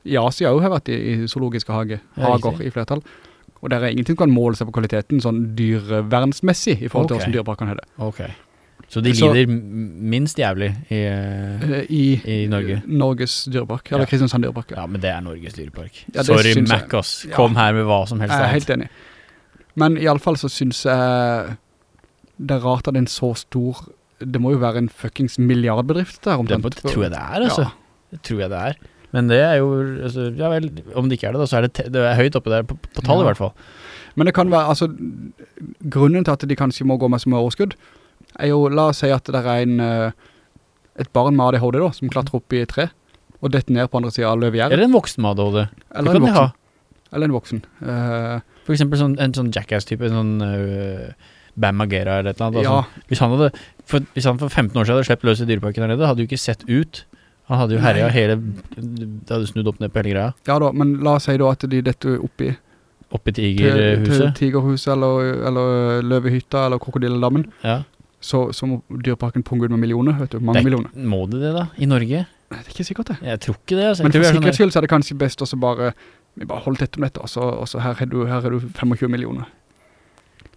I Asia har jeg vært i, i zoologiske hage, hager i flertall. Og der er ingenting som kan måle seg på kvaliteten sånn dyrevernsmessig i forhold til Ok. hvordan dyreparken er det. Ok. Så de lider så, minst jævlig i, eh, I, i Norge. Norges dyrepark, eller Ja. Kristiansand dyrepark. Ja, men det er Norges dyrepark. Ja, Sorry. Mac, ass. Kom her med hva som helst. Jeg er helt enig. Men i alle fall så synes jeg det er rart at en så stor, det må jo være en fuckings milliardbedrift der Det omtrent. må- tror jeg det er, altså. Det tror jeg det er. Men det er jo altså, Ja vel, om det ikke er det, da, så er det, det er høyt oppe der, på, på tallet Ja. i hvert fall. Men det kan være, altså, grunnen til at de kanskje må gå med som overskudd, er jo, la oss si at det er en, eh, et barn med ADHD da, som klatrer opp i et tre, og detter ned på andre siden av løvgjerdet. Eller en voksen med ADHD. Eller en voksen. Eller en voksen. Uh, For eksempel sånn, en sånn Jackass-type, en sånn uh, Bam Magera eller et eller annet. ja, Altså. Hvis, han hadde, for, hvis han for 15 år siden hadde sluppet løs i dyreparken her nede, hadde jo ikke sett ut. Han hadde jo herja hele Det hadde snudd opp ned på hele greia. ja da, men la oss si da at de detter oppi Oppi tigerhuset. tigerhuset, eller, eller løvehytta, eller krokodilledammen, Ja. så, så må dyreparken punge ut med millioner, vet du, mange Det er- millioner. Må det det, da? I Norge? Det er ikke sikkert det. Jeg tror ikke det. Altså. Men for sånn sikkerhets skyld så er det kanskje best å bare Vi bare holder tett om dette Og så, og så her, er du, her er du 25 millioner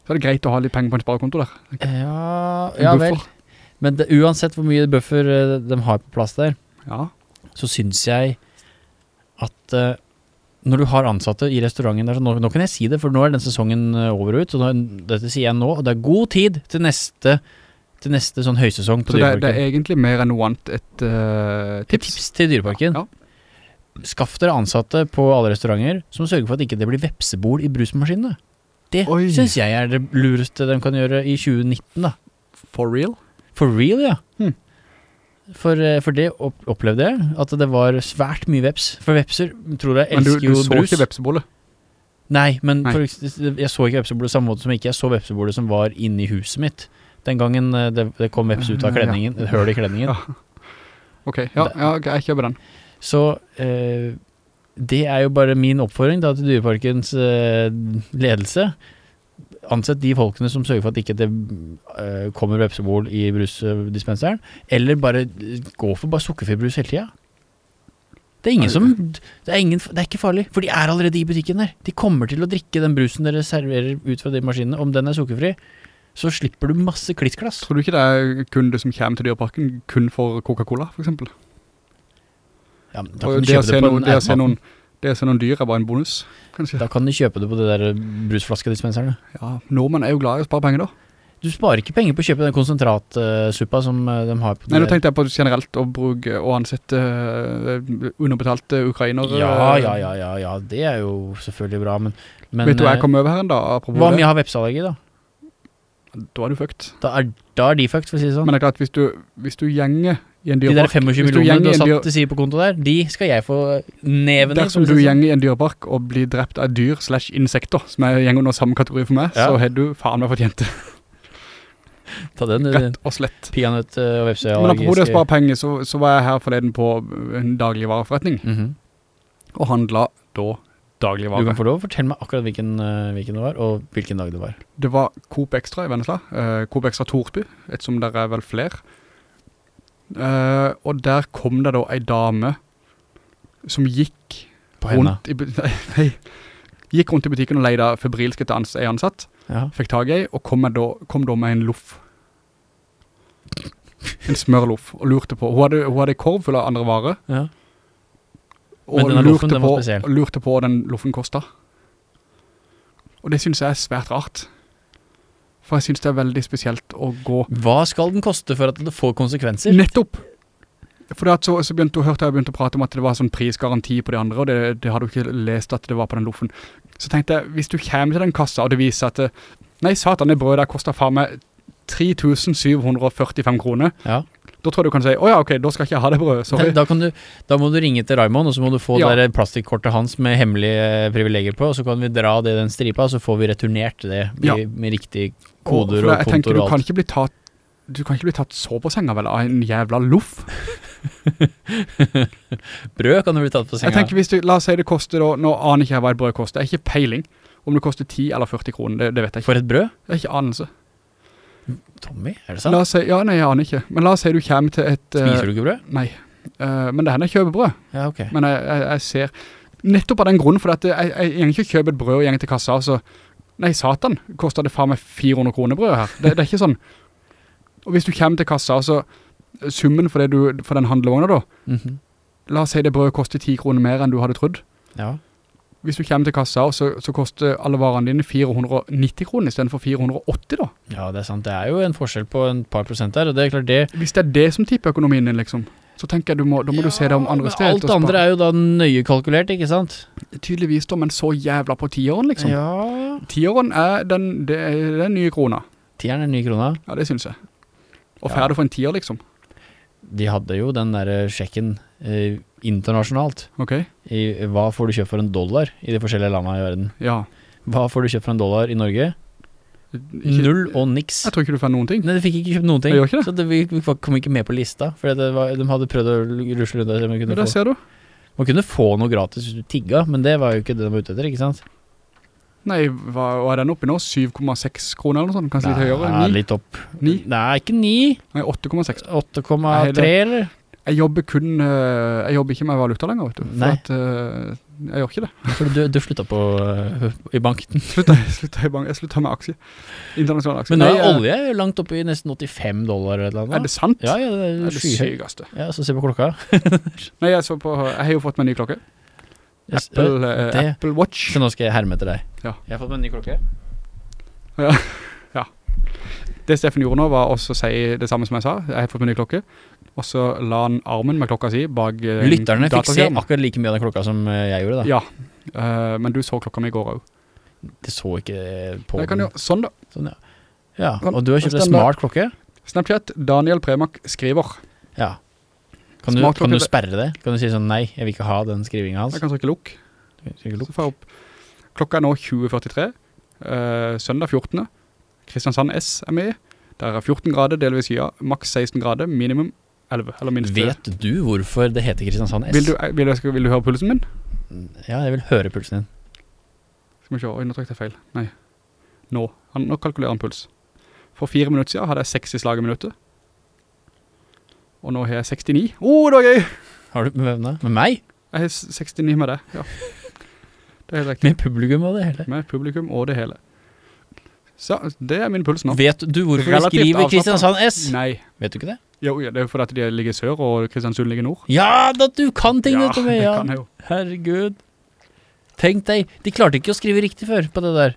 Så er det greit å ha litt penger på en sparekonto der der- Ja, ja vel. Men det, uansett hvor mye buffer eh, de har på plass der, Ja, så syns jeg at eh, når du har ansatte i restauranten der, så nå, nå kan jeg si det, for nå er den sesongen eh, over og ut, så nå, dette sier jeg nå, og det er god tid til neste, til neste sånn høysesong på så det, det Dyreparken. er egentlig mer enn noe annet et eh, Et tips tips til Dyreparken. Ja. Skaff dere ansatte på alle restauranter som sørger for at ikke det blir vepsebol i brusmaskinene. Det Oi. syns jeg er det lureste de kan gjøre i 2019, da. For real For real, ja. Hmm. For, eh, for det opplevde jeg, at det var svært mye veps. For vepser tror jeg Men du, du så brus. ikke vepsebolet? Nei, men Nei. For, jeg så ikke vepsebolet samme måte som ikke jeg så vepsebolet som var inni huset mitt. Den gangen eh, det, det kom veps ut av kledningen, ja. et høl i kledningen. Ja. Ok, ja, ja jeg kjøper den Så eh, det er jo bare min oppfordring da, til Dyreparkens eh, ledelse. Ansett de folkene som sørger for at ikke det ikke kommer vepsebol i brusdispenseren. Eller bare eh, gå for bare sukkerfri brus hele tida. Det er ingen som det er, ingen, det er ikke farlig, for de er allerede i butikken der. De kommer til å drikke den brusen dere serverer ut fra de maskinene. Om den er sukkerfri, så slipper du masse klissklass. Tror du ikke det er kunder som kommer til dyreparken kun for Coca-Cola, eksempel? Ja, men da kan, du kjøpe det på den det å se noen, det se noen dyr er bare en bonus, kanskje. da kan de kjøpe det på det der brusflaskedispenserne. Ja, nordmenn er jo glad i å spare penger da. Du sparer ikke penger på å kjøpe den konsentratsuppa som eh, de har på Nei, nå tenkte jeg på generelt å bruke og ansette eh, underbetalte ukrainere. Ja, ja, ja, ja, ja, det er jo selvfølgelig bra, men, men Vet du hva jeg eh, kom over her enda, apropos Hva om jeg har vepsallergi, da? Da er du fucked. Da er, da er de fucked, for å si det sånn. Men det er klart, hvis du, hvis du gjenger i en de der 25 millioner du har satt til side på konto der, de skal jeg få nevene. Dersom du gjenger i en dyrpark og blir drept av dyr slash insekter, som er gjenger under samme kategori for meg, Ja. så har du faen meg fortjent det. Ta den, Rett og slett. peanøtt og og Men vepseallergiske. apropos det å spare penger, så, så var jeg her forleden på en dagligvareforretning, -hmm. og handlet da Du kan få lov å fortelle meg akkurat hvilken, eh, hvilken det var, og hvilken dag det var. Det var Coop Extra i Vennesla, Uh, Coop Extra Torsby, et som der er vel flere. Uh, og der kom det da ei dame som gikk På henne. rundt i, nei, nei, Gikk rundt i butikken og leide febrilsk etter ans en ansatt, Ja. fikk tag i, og kom, da, kom da med en loff. En smørloff, og lurte på. Hun hadde, hun hadde korv full av andre varer, ja. Og loffen, lurte, var på, lurte på hva den loffen kostet. Og det synes jeg er svært rart. For jeg synes det er veldig spesielt å gå Hva skal den koste for at det får konsekvenser? Nettopp! For så, så begynte, hørte jeg begynte å prate om at det var sånn prisgaranti på de andre, og det, det hadde du ikke lest at det var på den loffen. Så tenkte jeg, hvis du kommer til den kassa, og det viser at, nei satan, det brødet der kostet faen meg 3745 kroner, Ja. Da tror jeg du kan si, åja, ok, da skal ikke jeg ha det brødet, sorry. Da, kan du, da må du ringe til Raimond, og så må du få Ja. det plastikkortet hans med hemmelige privilegier på, og så kan vi dra det den stripa, og så får vi returnert det med, Ja. med riktige Og- koder og, og, jeg tenker, kontoer du kan alt. ikke bli tatt, du kan ikke bli tatt så på senga vel av en jævla loff. Brød kan du bli tatt på senga. Jeg tenker hvis du, la oss si det koster da, nå aner ikke jeg hva et brød koster, jeg har ikke peiling om det koster 10 eller 40 kroner, det, det vet jeg ikke. For et brød? Det er ikke anelse. Tommy, er det La sant? oss si, ja, nei, jeg aner ikke. Men la oss si du kommer til et... eh, Spiser du ikke brød? Nei, uh, men det hender jeg kjøper brød. Ja, ok. Men jeg, jeg, jeg ser, nettopp av den grunnen, for jeg, jeg, jeg ikke kjøper et brød og gjenger til kassa, og så, nei satan, koster det faen meg 400 kroner brød her. Det, det er ikke sånn. Og hvis du kommer til kassa, så summen for, det du, for den handlevogna da, Mhm. la oss si det brødet koster 10 kroner mer enn du hadde trodd. Ja. Hvis du kommer til kassa, så, så koster alle varene dine 490 kroner i stedet for 480 da. ja, det er sant. Det er jo en forskjell på en par prosent der, og det er klart det... Hvis det er det som tipper økonomien din liksom, så tenker jeg du må, da må du se det om andre steder. Alt andre er jo da nøye kalkulert, ikke sant? Tydeligvis da, men så jævla på tiåren liksom. Ja. Tiåren er den, det er den nye krona. Tieren er den nye krona. Ja, det synes jeg. Og Ja. ferdig for en tier, liksom. De hadde jo den der sjekken eh, internasjonalt. Ok? I, hva får du kjøpt for en dollar i de forskjellige landene i verden? Ja. Hva får du kjøpt for en dollar i Norge? Ikke, Null og niks. Jeg tror ikke du får noen ting. Nei, du fikk ikke kjøpt noen ting. Ikke det. Så det, vi, vi kom ikke med på lista, for de hadde prøvd å rusle rundt der. Men kunne, der ser du. man kunne få noe gratis hvis du tigga, men det var jo ikke det de var ute etter, ikke sant? Nei, hva, er den oppi nå? 7,6 kroner eller noe sånt? Kanskje litt høyere? Nei, 9? litt opp. 9? Nei, ikke 9. Nei, 8,6. 8,3 eller? Jeg jobber kun, eh, jeg jobber ikke med valuta lenger, vet du. For Nei. at, eh, jeg gjør ikke det. For du, du slutta på øh, i banken. Slutta, slutta i bank, jeg slutta med aksje. Internasjonale aksjer. Men nå er eh, olje langt oppe i nesten 85 dollar eller noe. Er det sant? Ja, ja, det er er det sykeste. Ja, så se på klokka. Nei, jeg så på, jeg har jo fått meg ny klokke. Yes, Apple, eh, det- Apple Watch. Så nå skal jeg herme etter deg. Ja. Jeg har fått meg en ny klokke. Ja Det Steffen gjorde nå var også å si det samme som jeg sa. Jeg har fått meg ny klokke. Og så la han armen med klokka si bak eh, Lytterne fikk se akkurat like mye av den klokka som øh, jeg gjorde da. Ja, uh, men du så klokka mi i går også. Det så ikke på den. jo, sånn da. Sånn, ja. ja, og du har kjøpt en smart klokke? Snapchat, Daniel Premak skriver. Ja. Kan du, kan du sperre det? Kan du si sånn, nei, jeg vil ikke ha den skrivingen hans? Jeg kan trykke lukk. Klokka er nå 20.43. uh, søndag 14. Kristiansand S er med. Der er 14 grader, delvis skya. Maks 16 grader, minimum 11. Eller minst Vet du hvorfor det heter Kristiansand S? Vil du, vil, du, vil du høre pulsen min? Ja, jeg vil høre pulsen din. Skal vi se, oi, nå trykte jeg feil. Nei. Nå. Han, nå kalkulerer han puls. For fire minutter siden hadde jeg 60 slag i minuttet. Og nå har jeg 69. Åh, oh, det var gøy! Har du med hvem da? Med meg? Jeg har 69 med det, ja. Det er helt riktig. Med publikum og det hele. Med publikum og det hele. Så, det er min puls nå. Vet du hvorfor vi skriver. Kristiansand S? Nei. Vet du ikke det? Jo, ja, det er fordi at de ligger sør, og Kristiansund ligger nord. Ja, da du kan ting, ja, det ja. kan jo. Herregud. Tenk deg, de klarte ikke å skrive riktig før på det der.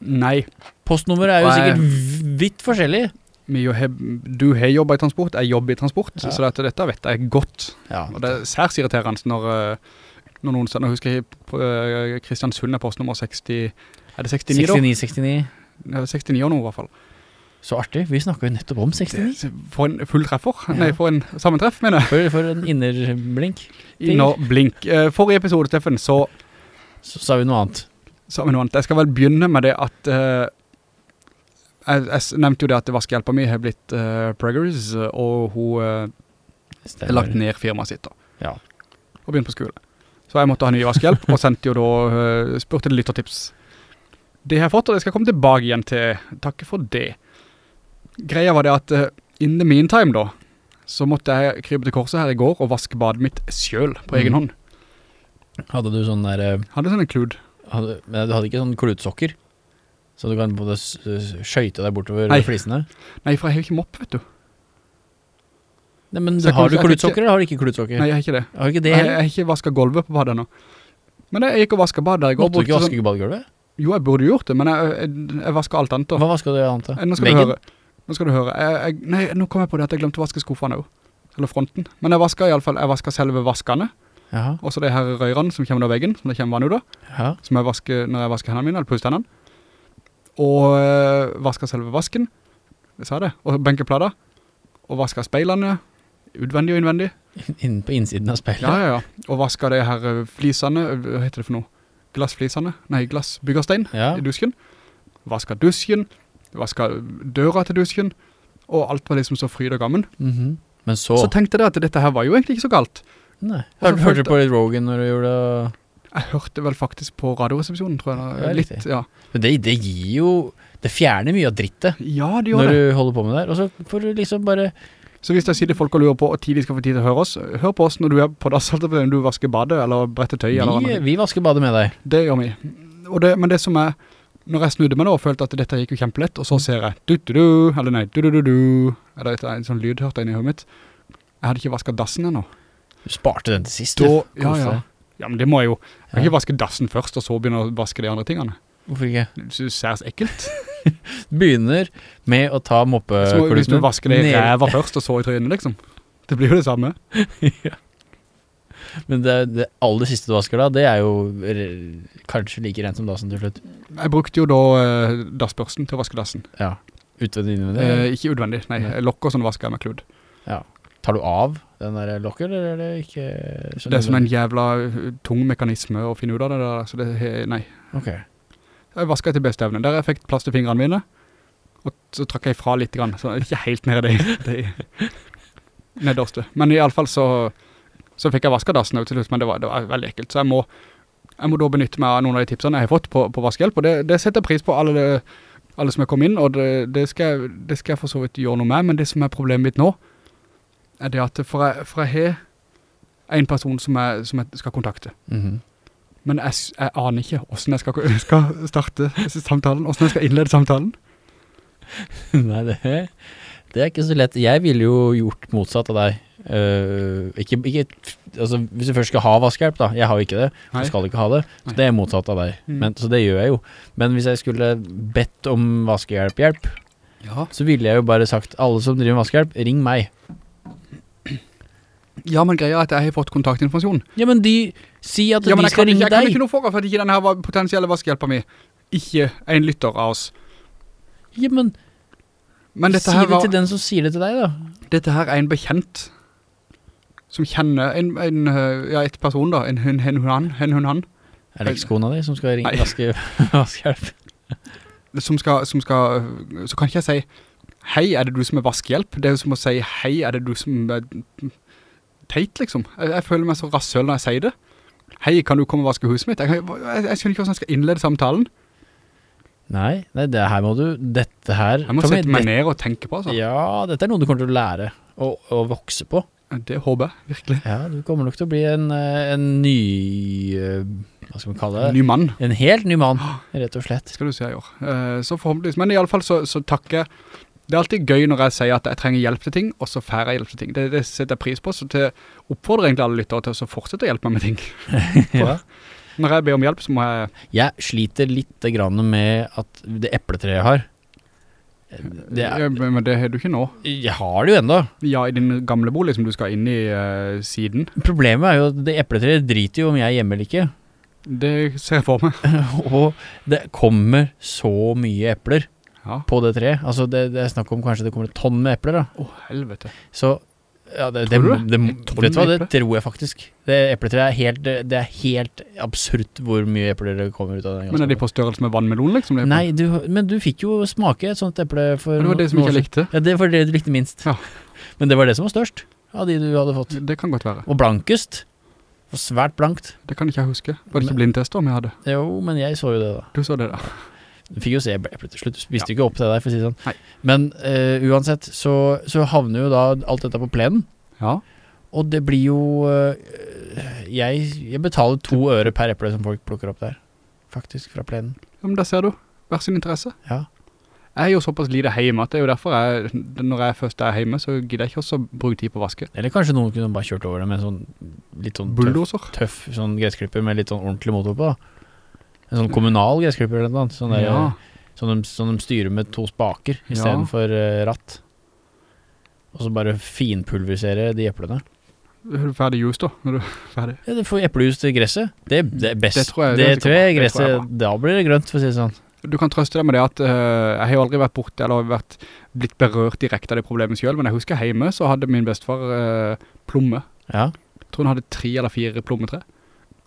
Nei, Postnummeret er jo sikkert vitt vidt forskjellig. du har jobbet i transport, jeg jobber i transport, Ja. så dette, dette vet jeg godt. Ja, Og det er særs irriterende når, eh, når noen nå husker jeg eh, Kristiansund er postnummer 60, er det 69 da? 69-69. Ja, 69 år nå i hvert fall. Så artig, vi snakket jo nettopp om 69. For en full treffer, Ja. nei, for en sammentreff, mener jeg. For, for en innerblink. Innerblink. Eh, Forrige episode, Steffen, så Så sa vi noe annet. sa vi noe annet. Jeg skal vel begynne med det at Uh, jeg, jeg nevnte jo det at vaskehjelpa mi har blitt uh, preggers, og hun uh, har lagt ned firmaet sitt da. Ja. Og begynt på skole. Så jeg måtte ha ny vaskehjelp, og sendte jo da, uh, spurte tips Det har jeg fått, og det skal jeg komme tilbake igjen til. Takk for det. Greia var det at uh, in the meantime da, så måtte jeg krype til korset her i går og vaske badet mitt selv på egen Mhm. hånd. Hadde du sånn der eh, Hadde sånn en klud. hadde, Men du hadde ikke sånn klutsokker? Så du kan både s- s- skøyte deg bortover Nei. flisene? Nei, for jeg har jo ikke mopp, vet du. Nei, men Så har du klutsokker, eller har du ikke klutsokker? Nei, jeg har ikke det. Har du ikke det Jeg, jeg har ikke vasket gulvet på badet nå. Men jeg gikk og vasket badet der i går. Måtte du ikke vaske vaske badegulvet? Sånn, jo, jeg burde gjort det, men jeg, jeg, jeg vasket alt annet. da. Hva vasket du annet? da? Nå skal du høre. Nå skal du høre. Jeg, jeg, nei, nå kom jeg på det at jeg glemte å vaske skuffene også. Eller fronten. Men jeg vasker i alle fall, jeg vasker selve vaskene. Jaha. Også det her røyrene som kommer av veggen, som det kommer vann ut av. Ja. Som jeg vasker når jeg vasker hendene mine, eller puster hendene. Og øh, vasker selve vasken. Det sa jeg det. Og benkeplader. Og vasker speilene. Utvendig og innvendig. Inn på innsiden av speilet? Ja, ja, ja. Og vasker det her øh, flisene. Hva heter det for noe? Glassflisene? Nei, glassbyggerstein Ja. i dusken. Vasker dusken. Vasket døra til dusken. Og alt var liksom så fryd og gammel. Mm -hmm. Men så, Så tenkte jeg at dette her var jo egentlig ikke så galt. Nei. Hørte, hørte du på litt Rogan når du gjorde det? Jeg hørte vel faktisk på radioresepsjonen, tror jeg. Ja, Litt, ja. Men det, det gir jo Det fjerner mye av drittet Ja, det gjør når det. du holder på med det her. Og så får du liksom bare Så hvis det sitter folk og lurer på og tid de skal få tid til å høre oss, hør på oss når du er på dass, holdt jeg på å si, når du vasker badet eller bretter tøy vi, vi vasker badet med deg. Det gjør vi. Det, men det som er, når jeg snudde meg nå og følte at dette gikk jo kjempelett, og så ser jeg du-du-du, eller nei, du-du-du-du, eller et, en sånn lyd hørte jeg i hodet mitt. Jeg hadde ikke vasket dassen ennå. Du sparte den til sist. Da, du. ja, ja. Ja, men det må jeg jo. Jeg kan Ja. ikke vaske dassen først, og så begynne å vaske de andre tingene. Hvorfor ikke? Er ekkelt. Begynner med å ta må, hvis du vasker det i ræva først, og så i trynet, liksom. Det blir jo det samme. Men det, det aller siste du vasker da, det er jo kanskje like rent som dassen til slutt. Jeg brukte jo da eh, dassbørsten til å vaske dassen. Ja. Utvendig innvendig. Eh, ikke utvendig, nei. Nei. Lokker lokker sånn vasker jeg med kludd. Tar du av den der lokken, eller er det ikke så Det er som en jævla uh, tung mekanisme å finne ut av det der, så det er, nei. Ok. Jeg vasket etter beste evne. Der jeg fikk plass til fingrene mine, og så trakk jeg fra litt grann, så ikke helt ned i det, det nederste. Men i alle fall så, så fikk jeg vaska dassen til slutt, men det var, det var veldig ekkelt. Så jeg må, jeg må da benytte meg av noen av de tipsene jeg har fått på, på vaskehjelp, og det, det setter jeg pris på alle, alle som har kommet inn, og det, det, skal det skal jeg for så vidt gjøre noe med, men det som er problemet mitt nå, er det at for jeg, for jeg har en person som jeg, som jeg skal kontakte. Mhm. Men jeg, jeg aner ikke hvordan jeg skal, skal starte samtalen, hvordan jeg skal innlede samtalen. Nei, det, det er ikke så lett. Jeg ville jo gjort motsatt av deg. Eh, ikke, ikke, altså, hvis du først skal ha vaskehjelp, da. Jeg har jo ikke det. Nei. Jeg skal ikke ha det. Så Nei. det er motsatt av deg. Mm. Men, så det gjør jeg jo. Men hvis jeg skulle bedt om vaskehjelp-hjelp, Ja. så ville jeg jo bare sagt alle som driver med vaskehjelp, ring meg. ja, men greia er at jeg har fått kontaktinformasjon. Ja, men de sier at Ja, de skal ringe deg. jeg kan ikke noe for at ikke denne her potensielle vaskehjelpa mi. Ikke en lytter av oss. Ja, men Men si det var, til den som sier det til deg, da. dette her er en bekjent som kjenner en, en øh, ja, et person da, en hun, hen, hun, han, hen, hun, han, Er det ekskona di som skal ringe vaske, vaskehjelp? som skal, som skal, så kan ikke jeg si, hei, er det du som er vaskehjelp? Det er jo som å si, hei, er det du som er teit, liksom? Jeg, jeg føler meg så rassøl når jeg sier det. Hei, kan du komme og vaske huset mitt? Jeg, jeg, jeg skjønner ikke hvordan jeg skal innlede samtalen. Nei, nei, det her må du Dette her Jeg må sette meg ned og tenke på, altså. Ja, dette er noe du kommer til å lære og, og vokse på. Det håper jeg, virkelig. Ja, du kommer nok til å bli en, eh, en ny eh, Hva skal man kalle det? Ny mann, En helt ny mann, rett og slett. skal du si jeg år. Eh, så forhåpentligvis, men i alle fall så, så takker. Det er alltid gøy når jeg sier at jeg trenger hjelp til ting, og så får jeg hjelp til ting. Det, det setter jeg pris på, så til oppfordrer egentlig alle lyttere til å fortsette å hjelpe meg med ting. Ja. Når jeg ber om hjelp, så må jeg Jeg sliter litt med at det epletreet jeg har det er, Ja, men det har du ikke nå. Jeg har det jo enda. Ja, i din gamle bolig som du skal inn i uh, siden. Problemet er jo at det epletreet driter jo om jeg er hjemme eller ikke. Det ser jeg for meg. Og det kommer så mye epler Ja. på det treet. Altså det, det er snakk om kanskje det kommer et tonn med epler da. Å, helvete. Så ja, det, det, det, Et Vet du hva, det tror jeg faktisk. Det epletreet er helt, det, er helt absurd hvor mye epler det kommer ut av den. Men er de på størrelse med vannmelon, liksom? det? Nei, du, men du fikk jo smake et sånt eple for Det var det som jeg likte. Ja, det var det du likte minst. Ja. Men det var det som var størst av de du hadde fått. Det kan godt være. Og blankest. Og svært blankt. Det kan ikke jeg huske. Var det ikke blindtester vi hadde? Jo, men jeg så jo det da. Du så det da. Du fikk jo se eplet til slutt. Du spiste jo ikke opp det der, for å si det sånn. Nei. Men uh, uansett, så, så havner jo da alt dette på plenen. Ja. Og det blir jo uh, jeg, jeg betaler to øre per eple som folk plukker opp der. faktisk, fra plenen. Ja, men der ser du. Hver sin interesse. Ja. Jeg er jo såpass lite hjemme at det er jo derfor jeg, når jeg først er hjemme, så gidder jeg ikke også å bruke tid på å vaske. Eller kanskje noen kunne bare kjørt over det med en sånn litt sånn tøff, tøff sånn gressklipper med litt sånn ordentlig motor på. da. En sånn kommunal gressklipper eller noe annet. Sånn, Ja. som, de, som, de styrer med to spaker i stedet Ja. for eh, ratt. Og så bare finpulverisere de eplene. Er du ferdig juice da, når du er ferdig? Ja, du får eplejus til gresset. Det, det er best. Det tror jeg- det, det tror jeg gresset. Tror jeg da blir det grønt, for å si det sånn. Du kan trøste deg med det at uh, jeg har aldri vært borte eller vært blitt berørt direkte av det problemet selv, men jeg husker hjemme så hadde min bestefar uh, plomme. Ja, Jeg tror han hadde tre eller fire plommetre.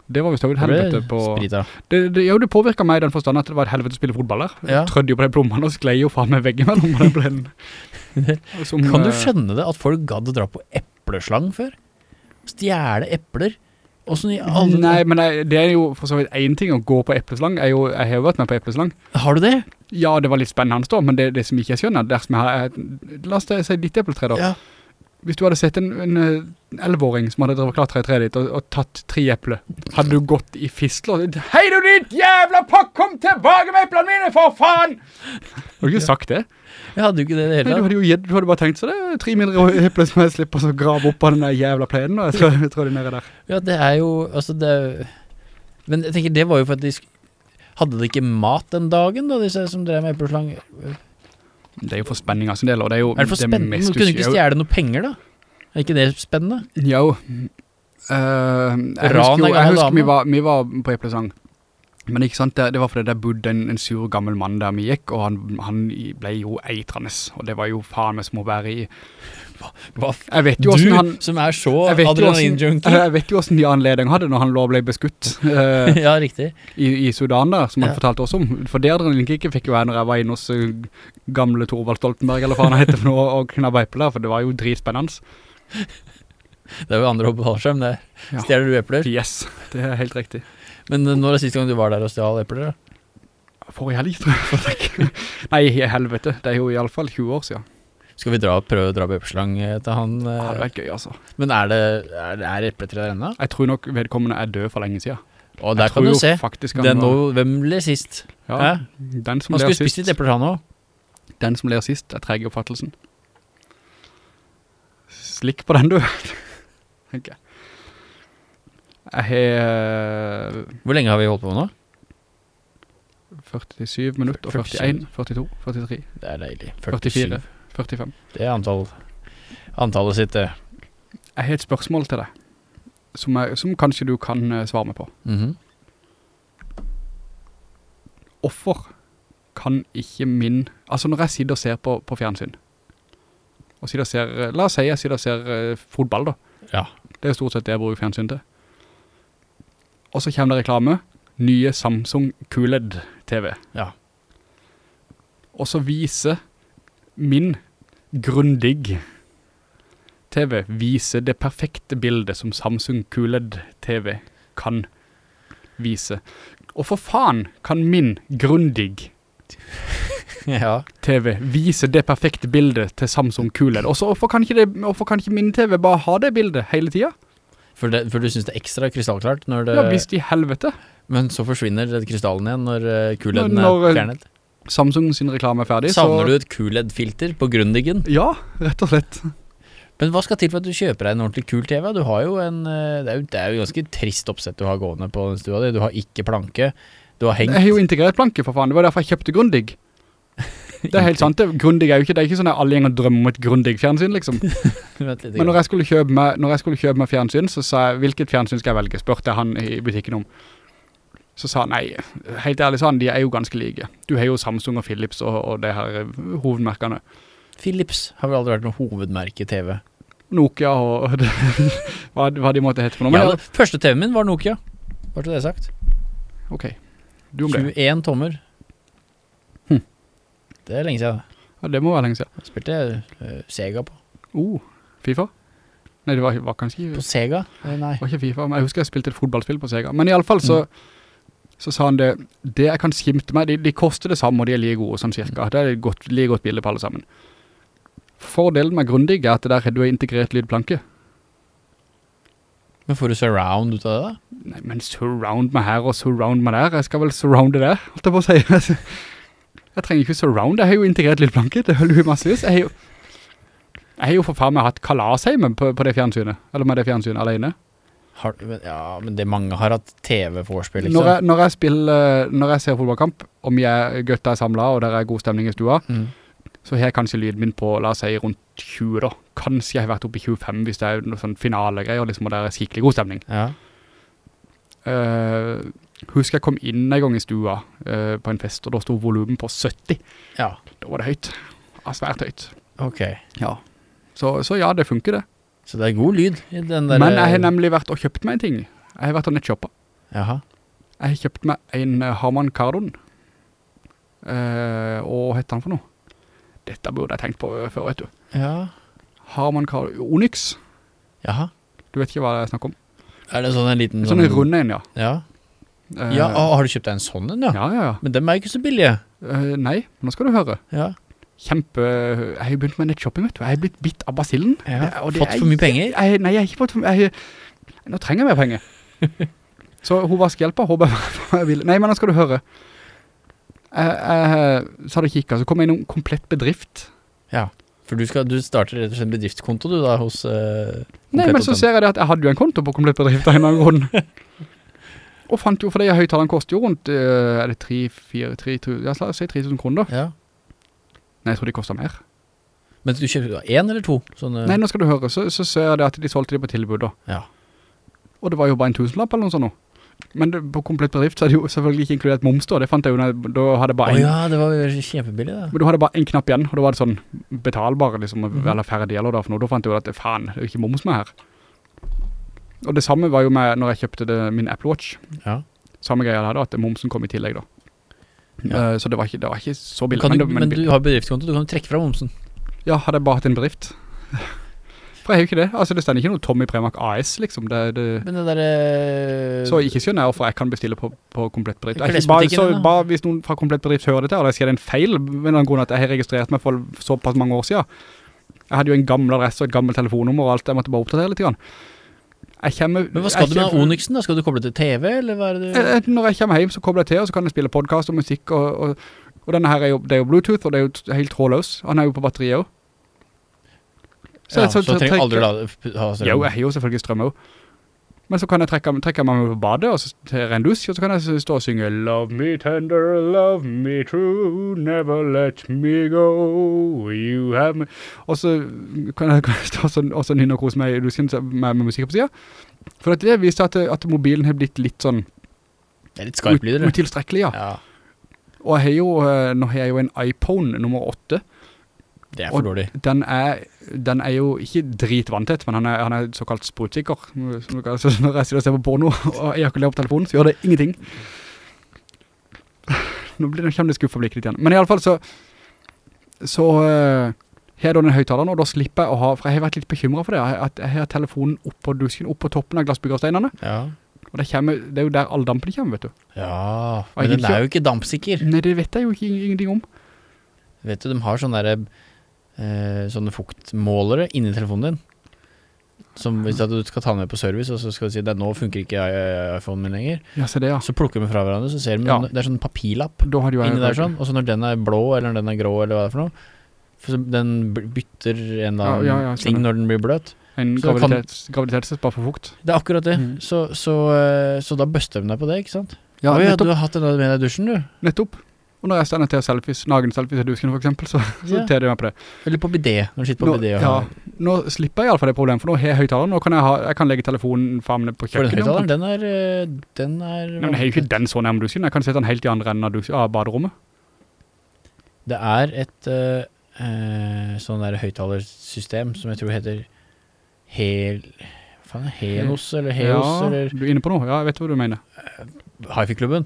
Det var visst også et helvete på... sprit av. Det, det, jo, det påvirket meg i den forstand at det var et helvete å spille fotball der. Ja. Jeg trødde jo på de plommene og sklei jo faen med veggen mellom den blenden. Som, Kan du eh, skjønne det, at folk gadd å dra på epleslang før? Stjæle epler? Alle... Nei, men det er jo for så vidt en ting å gå på epleslang. Jeg, jo, jeg har jo vært med på epleslang. Har du det? Ja, det var litt spennende da, men det, det som ikke jeg skjønner, dersom jeg har, la oss si ditt epletre da. Ja. Hvis du hadde sett en, en 11-åring som hadde drevet klatra i treet ditt og, og tatt tre eple, hadde du gått i fistler Hei du ditt jævla pakk, kom tilbake med eplene mine, for faen! Har du ikke sagt det? Jeg hadde jo ikke det hele. Nei, du hadde jo gitt, du hadde bare tenkt så det er tre mindre eple som jeg slipper å grave opp av den der jævla plenen, og jeg tror, jeg tror de nede der. Ja, det er jo Altså, det Men jeg tenker, det var jo for at de Hadde de ikke mat den dagen, da, disse som drev med epleslang? Det er jo for spenninga sin del, og det er jo Er det for spennende? mest Du ikke stjele noen penger, da? Er ikke det spennende? Jo. Uh, jeg husker, jo, jeg husker vi, var, vi var på eplesang. Men ikke sant, det, det var fordi der bodde en, en sur gammel mann der vi gikk, og han, han ble jo eitrende, og det var jo faen meg som å være i... Hva hva? Jeg vet jo du han... som er så adrenalinjunkie. jeg vet jo hvordan Jan Ledeng hadde når han lå og ble beskutt uh, ja, riktig. i, i Sudan der, som han Ja. fortalte oss om. For det adrenalinkicket fikk jo jeg når jeg var inne hos uh, gamle Torvald Stoltenberg, eller faen han heter for noe, og knabba epler der, for det var jo dritspennende. Det er jo andre fallskjerm, det. Ja. Stjeler du epler? Yes, det er helt riktig. Men eh, når er siste gang du var der og stjal epler, da? For i helg, tror jeg. Nei, helvete. Det er jo i alle fall 20 år siden. Skal vi dra, prøve å dra på epleslang eh, til han? Ja, det er hadde vært gøy, altså. Men er det er, er epletre der ennå? Jeg tror nok vedkommende er død for lenge siden. Og der kan du se. Den nå, hvem ble sist? ja, Hæ? den som Man Han skulle spist sist, litt epler han også. den som ler sist er treg i oppfattelsen. Slikk på den, du. Tenker jeg. Har Hvor lenge har vi holdt på nå? 47 minutter, 41, 42, 43, Det er deilig. 44, 45. Det er antall, antallet sitt. Jeg har et spørsmål til deg, som, er, som kanskje du kan eh, svare meg på. Mhm. Hvorfor kan ikke min Altså når jeg sitter og ser på, på fjernsyn Og sitter og ser eh, La oss si jeg sitter og ser eh, fotball da Ja. Det er stort sett det jeg bruker fjernsyn til Og så kommer det reklame Nye Samsung QLED TV Ja. Og så viser Min grundig TV Viser det perfekte bildet Som Samsung QLED TV Kan vise Og for faen kan min grundig ja. TV vise det perfekte bildet til Samsung QLED. Og så hvorfor kan, ikke det, hvorfor kan ikke min TV bare ha det bildet hele tiden? For, det, for du syns det er ekstra krystallklart når det Ja, visst i helvete. Men så forsvinner krystallen igjen når uh, QLED-en er eh, fjernet. Samsung sin reklame er ferdig, Savner så... du et QLED-filter på Grundigen? Ja, rett og slett. Men hva skal til for at du kjøper deg en ordentlig kul TV? Du har jo en eh, Det er jo, det er jo ganske trist oppsett du har gående på den stua di. Du har ikke planke. Du har hengt Jeg har jo integrert planke, for faen. Det var derfor jeg kjøpte Grundig. Det er helt sant. det. Grundig er jo ikke, det er ikke sånn at alle gjenger drømmer om et Grundig fjernsyn, liksom. Men når jeg skulle kjøpe meg, når jeg skulle kjøpe meg fjernsyn, så sa jeg, hvilket fjernsyn skal jeg velge? Spørte jeg han i butikken om. Så sa han, nei, helt ærlig sa han, de er jo ganske like. Du har jo Samsung og Philips og, og det her eh, hovedmerkene. Philips har vel aldri vært noe hovedmerke i TV. Nokia og det, hva, hva de måtte hette for noe. Ja, første TV-en min var Nokia. var det det sagt. ok, du om det. 21 tommer. Det er lenge siden. Ja, det må være lenge siden. Jeg spilte eh, Sega på. Oh, FIFA? Nei, det var, var kanskje På Sega? Nei. Det var ikke FIFA, men jeg husker jeg spilte et fotballspill på Sega. Men i alle fall så, så sa han det, det jeg kan skimte meg, de, de koster det samme og de er like gode sånn cirka. Det er et godt, like godt bilde på alle sammen. Fordelen med Grundig er at det der du har integrert lydplanke. Men får du surround ut av det, da? Nei, men surround meg her og surround meg der. Jeg skal vel surrounde det, holdt jeg på å si. Jeg trenger ikke surround, jeg har jo integrert litt blanket, det holder jo massevis. Jeg har jo, jeg har jo for faen meg hatt kalasheimen på, på det fjernsynet, eller med det fjernsynet alene. Har, ja, men det mange har hatt TV-forspill, Når liksom. jeg, når jeg spiller, når jeg ser fotballkamp, om jeg gøtta er samlet, og der er god stemning i stua, Mm. så har jeg kanskje lyden min på, la oss si, rundt 20 da. Kanskje jeg har vært oppe i 25 hvis det er noe sånn finalegreier, liksom, og der er skikkelig god stemning. Ja. Eh, husker jeg kom inn en gang i stua uh, på en fest, og da stod volumen på 70. ja. Da var det høyt. Ja, svært høyt. Ok. Ja. Så, så ja, det funker det. Så det er god lyd i den der Men jeg har nemlig vært og kjøpt meg en ting. Jeg har vært og nettkjøpet. Jaha. Jeg har kjøpt meg en eh, Harman Kardon. Uh, og hva heter han for noe? Dette burde jeg tenkt på eh, før, vet du. Ja. Harman Kardon, Onyx. Jaha. Du vet ikke hva jeg snakker om. Er det sånn en liten Sånn en runde en, ja. Ja. Eh, ja. å, har du kjøpt deg en sånn en, ja? ja, ja, ja. Men dem er ikke så billige. Uh, nei, nå skal du høre. Ja. Kjempe, jeg har jo begynt med nettshopping, vet du. Jeg har blitt bitt av basillen. ja. Det- Fått for mye penger? Jeg, nei, jeg har ikke fått for mye. Jeg, nå trenger jeg mer penger. Så hun vaskehjelper, håper jeg vil. Nei, men nå skal du høre. Jeg, jeg, så hadde jeg kikket, så kom jeg inn en komplett bedrift. Ja. For du, skal, du starter rett og slett bedriftskonto du da hos uh, Nei, men så ser jeg det at jeg hadde jo en konto på komplett bedrift av en annen grunn. Og fant jo, for det høytaleren koster jo rundt, eh, er det 3, 4, 3, 3, ja, la oss si 3000 kroner. Ja. Nei, jeg tror de koster mer. Men du kjøper en eller to? Sånne, Nei, nå skal du høre, så, så ser jeg det at de solgte de på tilbud da. Ja. Og det var jo bare en tusenlapp eller noe sånt nå. Men det, på komplett bedrift så det jo selvfølgelig ikke inkludert moms da, det fant jeg jo, når da hadde Å bare en, ja, det var jo kjempebillig da. men du hadde bare en knapp igjen, og da var det sånn betalbare liksom, Mhm. eller ferdig eller da for noe, da fant jeg jo at faen, det er jo ikke moms med her. Og det samme var jo med når jeg kjøpte det, min Apple Watch, Ja. samme greia der da, at momsen kom i tillegg da. Ja. Uh, så det var ikke, det var ikke så billig. Du, det- men, du har bedriftskonto, du kan trekke fra momsen. Ja, hadde jeg bare hatt en bedrift. For jeg har jo ikke det. Altså, det stender ikke noe Tommy Premak AS, liksom. Det, det, Men det der eh, så ikke skjønner jeg hvorfor jeg kan bestille på, på komplett bedrift. Jeg, bare, så, bare hvis noen fra komplett bedrift hører dette, og det skjer en feil, med en grunn at jeg har registrert meg for såpass mange år siden. Jeg hadde jo en gammel adresse og et gammelt telefonnummer og alt, jeg måtte bare oppdatere litt. Grann. Kommer... Men hva skal du med Onyxen da? Skal du koble til TV, eller hva er det du... Eh, eh, Når jeg kommer hjem, så kobler jeg til, og så kan jeg spille podcast og musikk, og, og, og denne her er jo, det er jo Bluetooth, og det er jo helt trådløs. Han er jo på batteriet også. ja, så, trenger trekker- du aldri la, ha strøm. Jo, jeg har jo selvfølgelig strøm også. Men så kan jeg trekke, trekke meg med på badet, og så til en dusj, og så kan jeg stå og synge Love me tender, love me true, never let me go, you have me Og så kan jeg, kan jeg stå sånn, og så nynne og kose meg i dusjen med, med musikk på siden. For at det viser at, at mobilen har blitt litt sånn Det er litt ut, Skype-lyder. det. utilstrekkelig, ja. Ja, Og jeg har jo, eh, nå har jeg jo en iPhone nummer 8, det er for dårlig. den er, den er jo ikke dritvanntett, men han er, han er såkalt sprutsikker. Så når jeg sitter og ser på porno og ejakulerer på telefonen, så gjør det ingenting. Nå blir det kjemlig skuffet blikket litt igjen. Men i alle fall så, så uh, har jeg da den høytaleren, og da slipper jeg å ha, for jeg har vært litt bekymret for det, at jeg har telefonen opp på dusken, opp på toppen av glassbyggersteinene, Ja. og det, kommer, det er jo der all dampen kommer, vet du. Ja, men den er jo ikke dampsikker. Nei, det vet jeg jo ikke, ingenting om. Vet du, de har sånne der, sånne fuktmålere inni telefonen din. Som hvis at du skal ta den med på service, og så skal du si, at nå funker ikke i- iPhonen min lenger. Ja, se det, ja. Så plukker de fra hverandre, så ser vi Ja. det er sånn papirlapp jo inni der sånn. Og så når den er blå, eller når den er grå, eller hva det er for noe, for så den bytter en av Ja, ting når den blir bløt. En Så graviditetstest bare for fukt. Det er akkurat det. Mm. Så, så, eh, så da buster de deg på det, ikke sant? Ja, nettopp. du har hatt den med deg i dusjen, du. Nettopp. Og når jeg stender til selfies, nagen-selfies i dusken for eksempel, så, så Ja. tar det meg på det. Eller på bidé, når du sitter på bidé. og ja, nå slipper jeg i alle fall det problemet, for nå har jeg høytaleren. Nå kan jeg, ha, jeg kan legge telefonen fremme på For den høytaleren, den er, eh, den er Nei, men jeg har jo ikke den så nærmere dusken. Jeg kan sette den helt i andre enden av, dusken, av baderommet. Det er et uh, sånn der høytalersystem som jeg tror heter Hel... Faen? Henos eller Heos ja, eller du er inne på noe. Ja, jeg vet hva du mener. Hifi-klubben?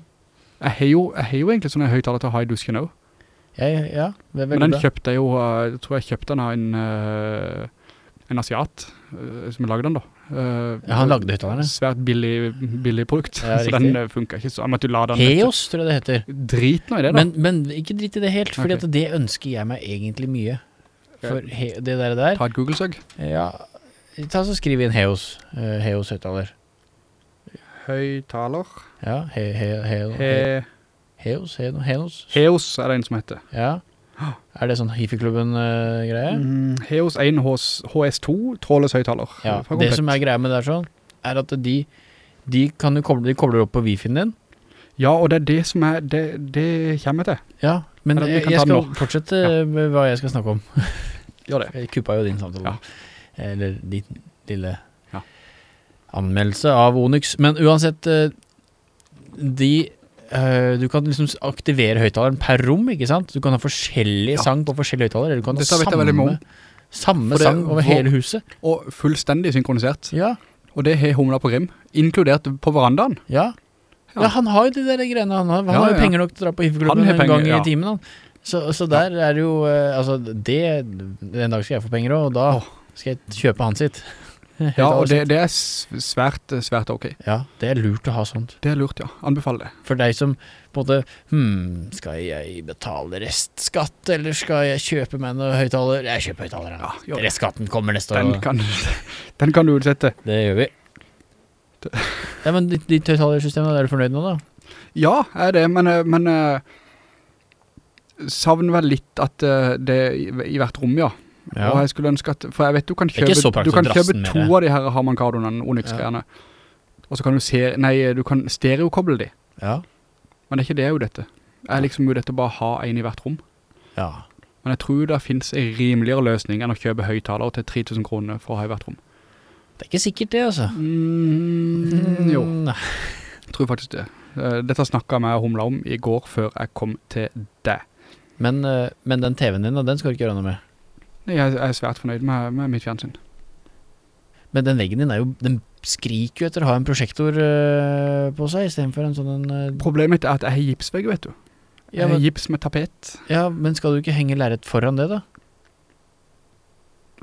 Jeg har jo, jeg har jo egentlig sånne høytaler til å ha i dusken også. Ja, ja, det er Men den bra. kjøpte jeg jo, eh, jeg tror jeg kjøpte den av en, eh, en asiat eh, som lagde den da. Ja, han lagde høyttalerne. Svært billig, billig produkt. Ja, så den funker ikke så. Jeg. Heos, tror jeg det heter. Drit nå i det da. Men, men ikke drit i det helt, fordi okay. det ønsker jeg meg egentlig mye. For he, det der der Ta et Google-søg. Ja, Ta så Skriv inn Heos. Heos Heos høyttaler. Ja, he, he, he, he, He Heos? He, Heos? Heos er det en som heter. Ja. Er det sånn hifi-klubben-greie? Mm, Heos 1 HS, HS2, trådløs høytaler. ja. Det som er greia med det der sånn, er at de, de kan du koble, de kobler opp på wifien din. Ja, og det er det som er, det, det kommer til. Ja, men jeg, jeg skal fortsette Ja. med hva jeg skal snakke om. Gjør det. Jeg kuppa jo din samtale. Ja. Eller din lille. Anmeldelse av Onyx. Men uansett, eh, de eh, Du kan liksom aktivere høyttaleren per rom, ikke sant? Du kan ha forskjellig Ja. sang på forskjellige høyttalere. Eller du kan ha Dette om. samme, samme sang over hvor- hele huset. Og fullstendig synkronisert. Ja, Og det har humla på Grim, inkludert på verandaen. ja. Ja. Han har jo de der greiene. Han har, han har jo penger nok til å dra på Han hifi-klubben en penger, gang i timen. Så, så der er det jo eh, Altså, det En dag skal jeg få penger òg, og da skal jeg kjøpe han sitt. Ja, og det, det er svært, svært ok. Ja, det er lurt å ha sånt. Det er lurt, ja. Anbefaler det. For deg som måte Hm, skal jeg betale restskatt, eller skal jeg kjøpe meg noen høyttaler? Jeg kjøper høyttaler, Ja. Restskatten kommer neste Den år. kan, den kan du utsette. Det gjør vi. Ja, men ditt, ditt høyttalersystem, er du fornøyd med da? Ja, jeg er det, men, eh, men eh, savner vel litt at eh, det i, i hvert rom, ja. Og jeg skulle ønske at, for jeg vet du kan Det kjøpe, du kan kjøpe to av de her Harman Kardonene, Onyx-greiene. Og så kan du se, nei, du kan stereokoble de. Ja. Men det er ikke det jo dette. Jeg er liksom jo dette bare ha en i hvert rom. ja. Men jeg tror det finnes en rimeligere løsning enn å kjøpe høytaler til 3000 kroner for å ha i hvert rom. Det er ikke sikkert det, altså. Mm, jo, Nei. jeg tror faktisk det. Eh, Dette snakket jeg med Humla om i går før jeg kom til deg. Men, eh, men den TV-en din, den skal du ikke gjøre noe med. Jeg er svært fornøyd med, med mitt fjernsyn. Men den veggen din er jo Den skriker jo etter å ha en prosjektor eh, på seg, istedenfor en sånn en eh, Problemet mitt er at jeg har gipsvegg, vet du. ja, Jeg har gips med tapet. ja, men skal du ikke henge lerret foran det, da?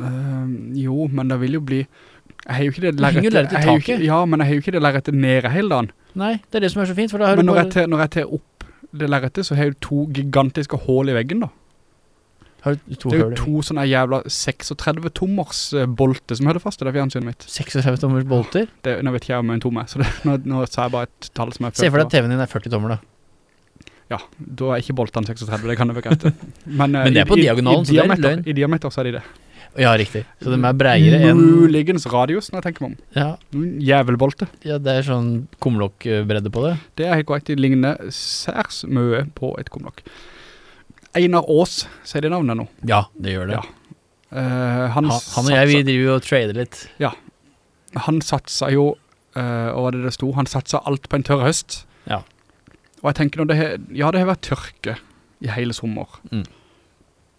Uh, jo, men det vil jo bli Jeg har jo ikke det lerretet ikke- Ja, men jeg har jo ikke det lerretet nede hele dagen. Nei, det er det som er så fint, for da har Men du bare tar, når jeg tar opp det lerretet, så har jeg jo to gigantiske hål i veggen, da. Har du to Det er jo to sånne jævla 36-tommers eh, bolter som holder fast i det fjernsynet mitt. 36 tommers bolter. Det, nå vet ikke jeg om en tomme, så det, nå, nå sa jeg bare et tall som jeg Se for deg at TV-en din er 40 tommer, da. Ja, da er ikke boltene 36, det kan jeg bekrette. Men, eh, Men det er på i- i- diagonalen, i så det er løgn. I diameter så er de det. Ja, riktig. Så de er breiere enn Muligens radius, når jeg tenker meg om. ja, Jævelbolte. ja, det er sånn kumlokkbredde på det. Det er helt korrekt, de ligner særs mye på et kumlokk. Einar Aas, sier det navnet nå. Ja, det gjør det. Ja. Uh, han, Han, han og jeg, vi driver jo og trader litt. Ja. han satsa jo, uh, og hva var det det sto, han satsa alt på en tørr høst. Ja. Og jeg tenker nå, det har, ja det har vært tørke i hele sommer. Mm.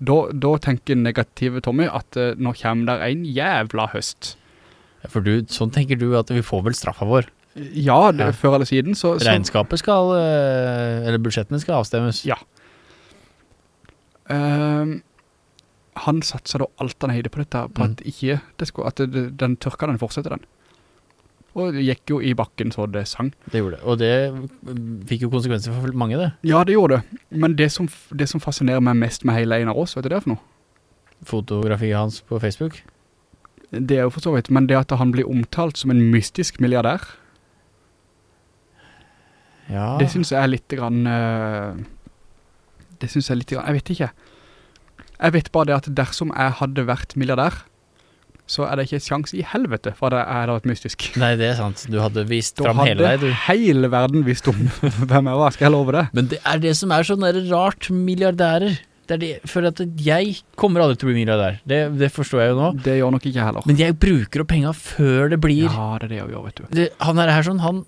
Da, da tenker negative Tommy at uh, nå kommer der en jævla høst. Ja, For du, sånn tenker du at vi får vel straffa vår. Ja, det, Ja. før eller siden så, så Regnskapet skal Eller budsjettene skal avstemmes. Ja. Ehm, han satsa da alt han heide på dette, på Mm. at ikke det skulle, at det, den tørka den fortsetter den. Og det gikk jo i bakken så det sang. Det gjorde det. Og det fikk jo konsekvenser for mange, det. Ja, det gjorde det. Men det som, det som fascinerer meg mest med hele Einar Aas, vet du det for noe? Fotografiet hans på Facebook. Det er jo for så vidt, men det at han blir omtalt som en mystisk milliardær, Ja. det synes jeg er litt grann, eh, det synes jeg er litt jeg vet ikke. Jeg vet bare det at dersom jeg hadde vært milliardær, så er det ikke sjans i helvete for at jeg hadde vært mystisk. Nei, det er sant. Du hadde vist Da fram hele deg, du. hadde hele verden visst om hvem jeg var, skal jeg love det. Men det er det som er sånn rart milliardærer. Det er det, for at jeg kommer aldri til å bli milliardær. Det, det forstår jeg jo nå. Det gjør nok ikke jeg heller. Men jeg bruker opp penga før det blir Ja, det er det jeg gjør, vet du. det, Han er her sånn, han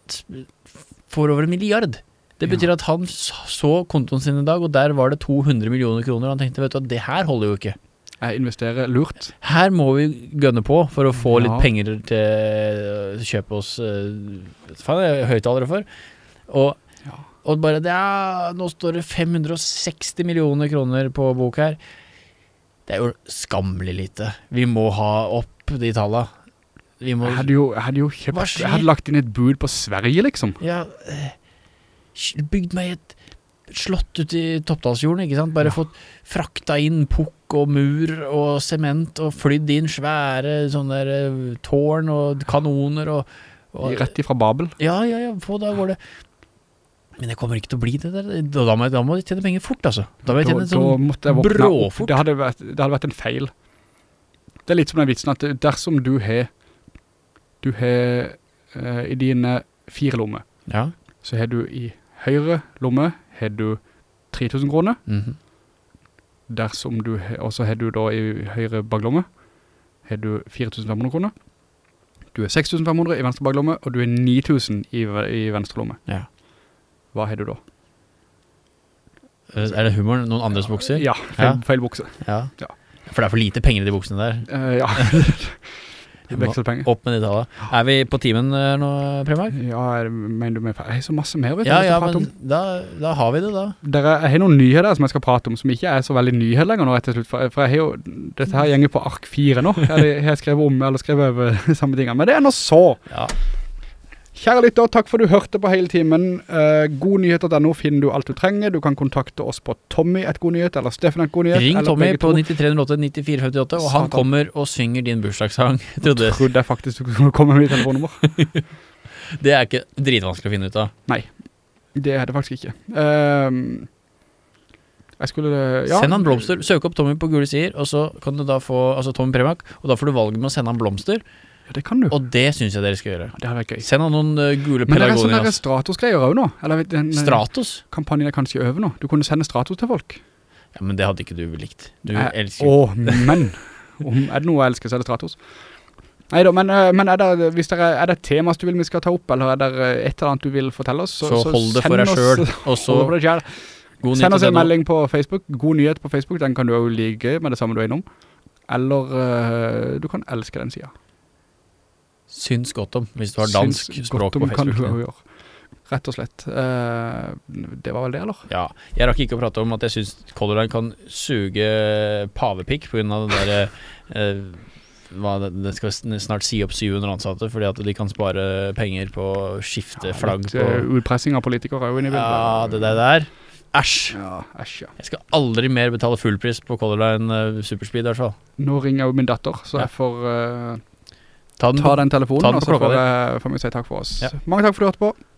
får over en milliard. Det Ja. betyr at han så kontoen sin i dag, og der var det 200 millioner kroner. Han tenkte vet du, at det her holder jo ikke. Jeg investerer lurt. Her må vi gønne på for å få Ja. litt penger til å kjøpe oss uh, faen, høyttalere for. Og, Ja. og bare det er, Nå står det 560 millioner kroner på bok her. Det er jo skammelig lite. Vi må ha opp de talla. Vi må Jeg hadde jo, jeg hadde jo kjøpt, jeg hadde lagt inn et bud på Sverige, liksom. Ja, eh, bygd meg et slått ut i Toppdalsfjorden, ikke sant? Bare Ja. fått frakta inn pukk og mur og sement og flydd inn svære sånne der, eh, tårn og kanoner og, og Rett ifra Babel. Ja, ja, ja, få da går det. Men det kommer ikke til å bli det der. Da, må, da må de tjene penger fort, altså. Da må jeg tjene da sånn bråfort. Det hadde, vært, det hadde vært en feil. Det er litt som den vitsen at dersom du har du har eh, i dine fire lommer, Ja. så har du i høyre lomme har du 3000 kroner. mhm. Dersom du, også og så har du da i høyre baglomme, har du 4500 kroner. Du er 6500 i venstre baglomme, og du er 9000 i, i venstre lomme. ja. Hva har du da? Eh, Er det humoren? Noen andres bukser? Ja, feil, feil bukse. Ja. Ja. For det er for lite penger i de buksene der. Eh, ja. Vekselpenger. Opp med de tallene. Er vi på timen eh, nå, Primark? Ja, er- mener du med Jeg har så masse mer, vet du. Ja, ja, men da, da har vi det, da. Dere, jeg har noen nyheter som jeg skal prate om, som ikke er så veldig nyheter lenger nå, rett og slett. For, for jeg har jo, dette her gjenger på ark 4 nå. Jeg har skrevet om, eller skrevet over samme tingene. Men det er nå så. Ja. Kjære lytter, takk for du hørte på hele timen. Uh, godnyheter.no finner du alt du trenger. Du kan kontakte oss på Tommy et god nyhet, eller Steffen et god nyhet. Ring Tommy på 9308 9458, og han kommer og synger din bursdagssang. Trodde Trodde jeg faktisk du komme med telefonnummer. Det er ikke dritvanskelig å finne ut av. Nei, Det er det faktisk ikke. Jeg skulle, ja. Send han blomster. Søk opp Tommy på Gule sider, og så kan du da få Altså Tommy Premak, og da får du valget med å sende han blomster, Ja, det kan du. og det synes jeg dere skal gjøre. det hadde vært gøy. Send noen uh, gule Men det er sånne der pelargonias. Stratos-greier også nå. Eller den, eh, Stratos? kampanjen er kanskje over nå. Du kunne sende Stratos til folk. Ja, men det hadde ikke du likt. Du Eh, elsker Åh, men. Om, er det noe jeg elsker, så er det Stratos. Neida, men, eh, men er, det, hvis det er, er det et tema du vil vi skal ta opp, eller er det eh, et eller annet du vil fortelle oss, så, hold det for deg sjøl. Og så hold det for deg selv. god Send oss en nyhet.no. melding på Facebook, god nyhet på Facebook, den kan du jo like med det samme du er innom. Eller eh, du kan elske den siden. Syns godt om, hvis du har dansk Syns språk på Facebook. Rett og slett. Uh, det var vel det, eller? Ja, jeg rakk ikke å prate om at jeg syns Color Line kan suge pavepikk på av det derre uh, hva det, skal snart si opp 700 ansatte fordi at de kan spare penger på å skifte flagg litt, på eh, utpressing av politikere òg inne i bildet. Ja, det der der. Æsj. Ja, æsj, ja. Jeg skal aldri mer betale fullpris på Color Line eh, Superspeed, i hvert fall. Nå ringer jo min datter, så Ja. jeg får eh, Ta den, ta den telefonen, og så får, får vi si takk for oss. Ja. Mange takk for at du hørte på.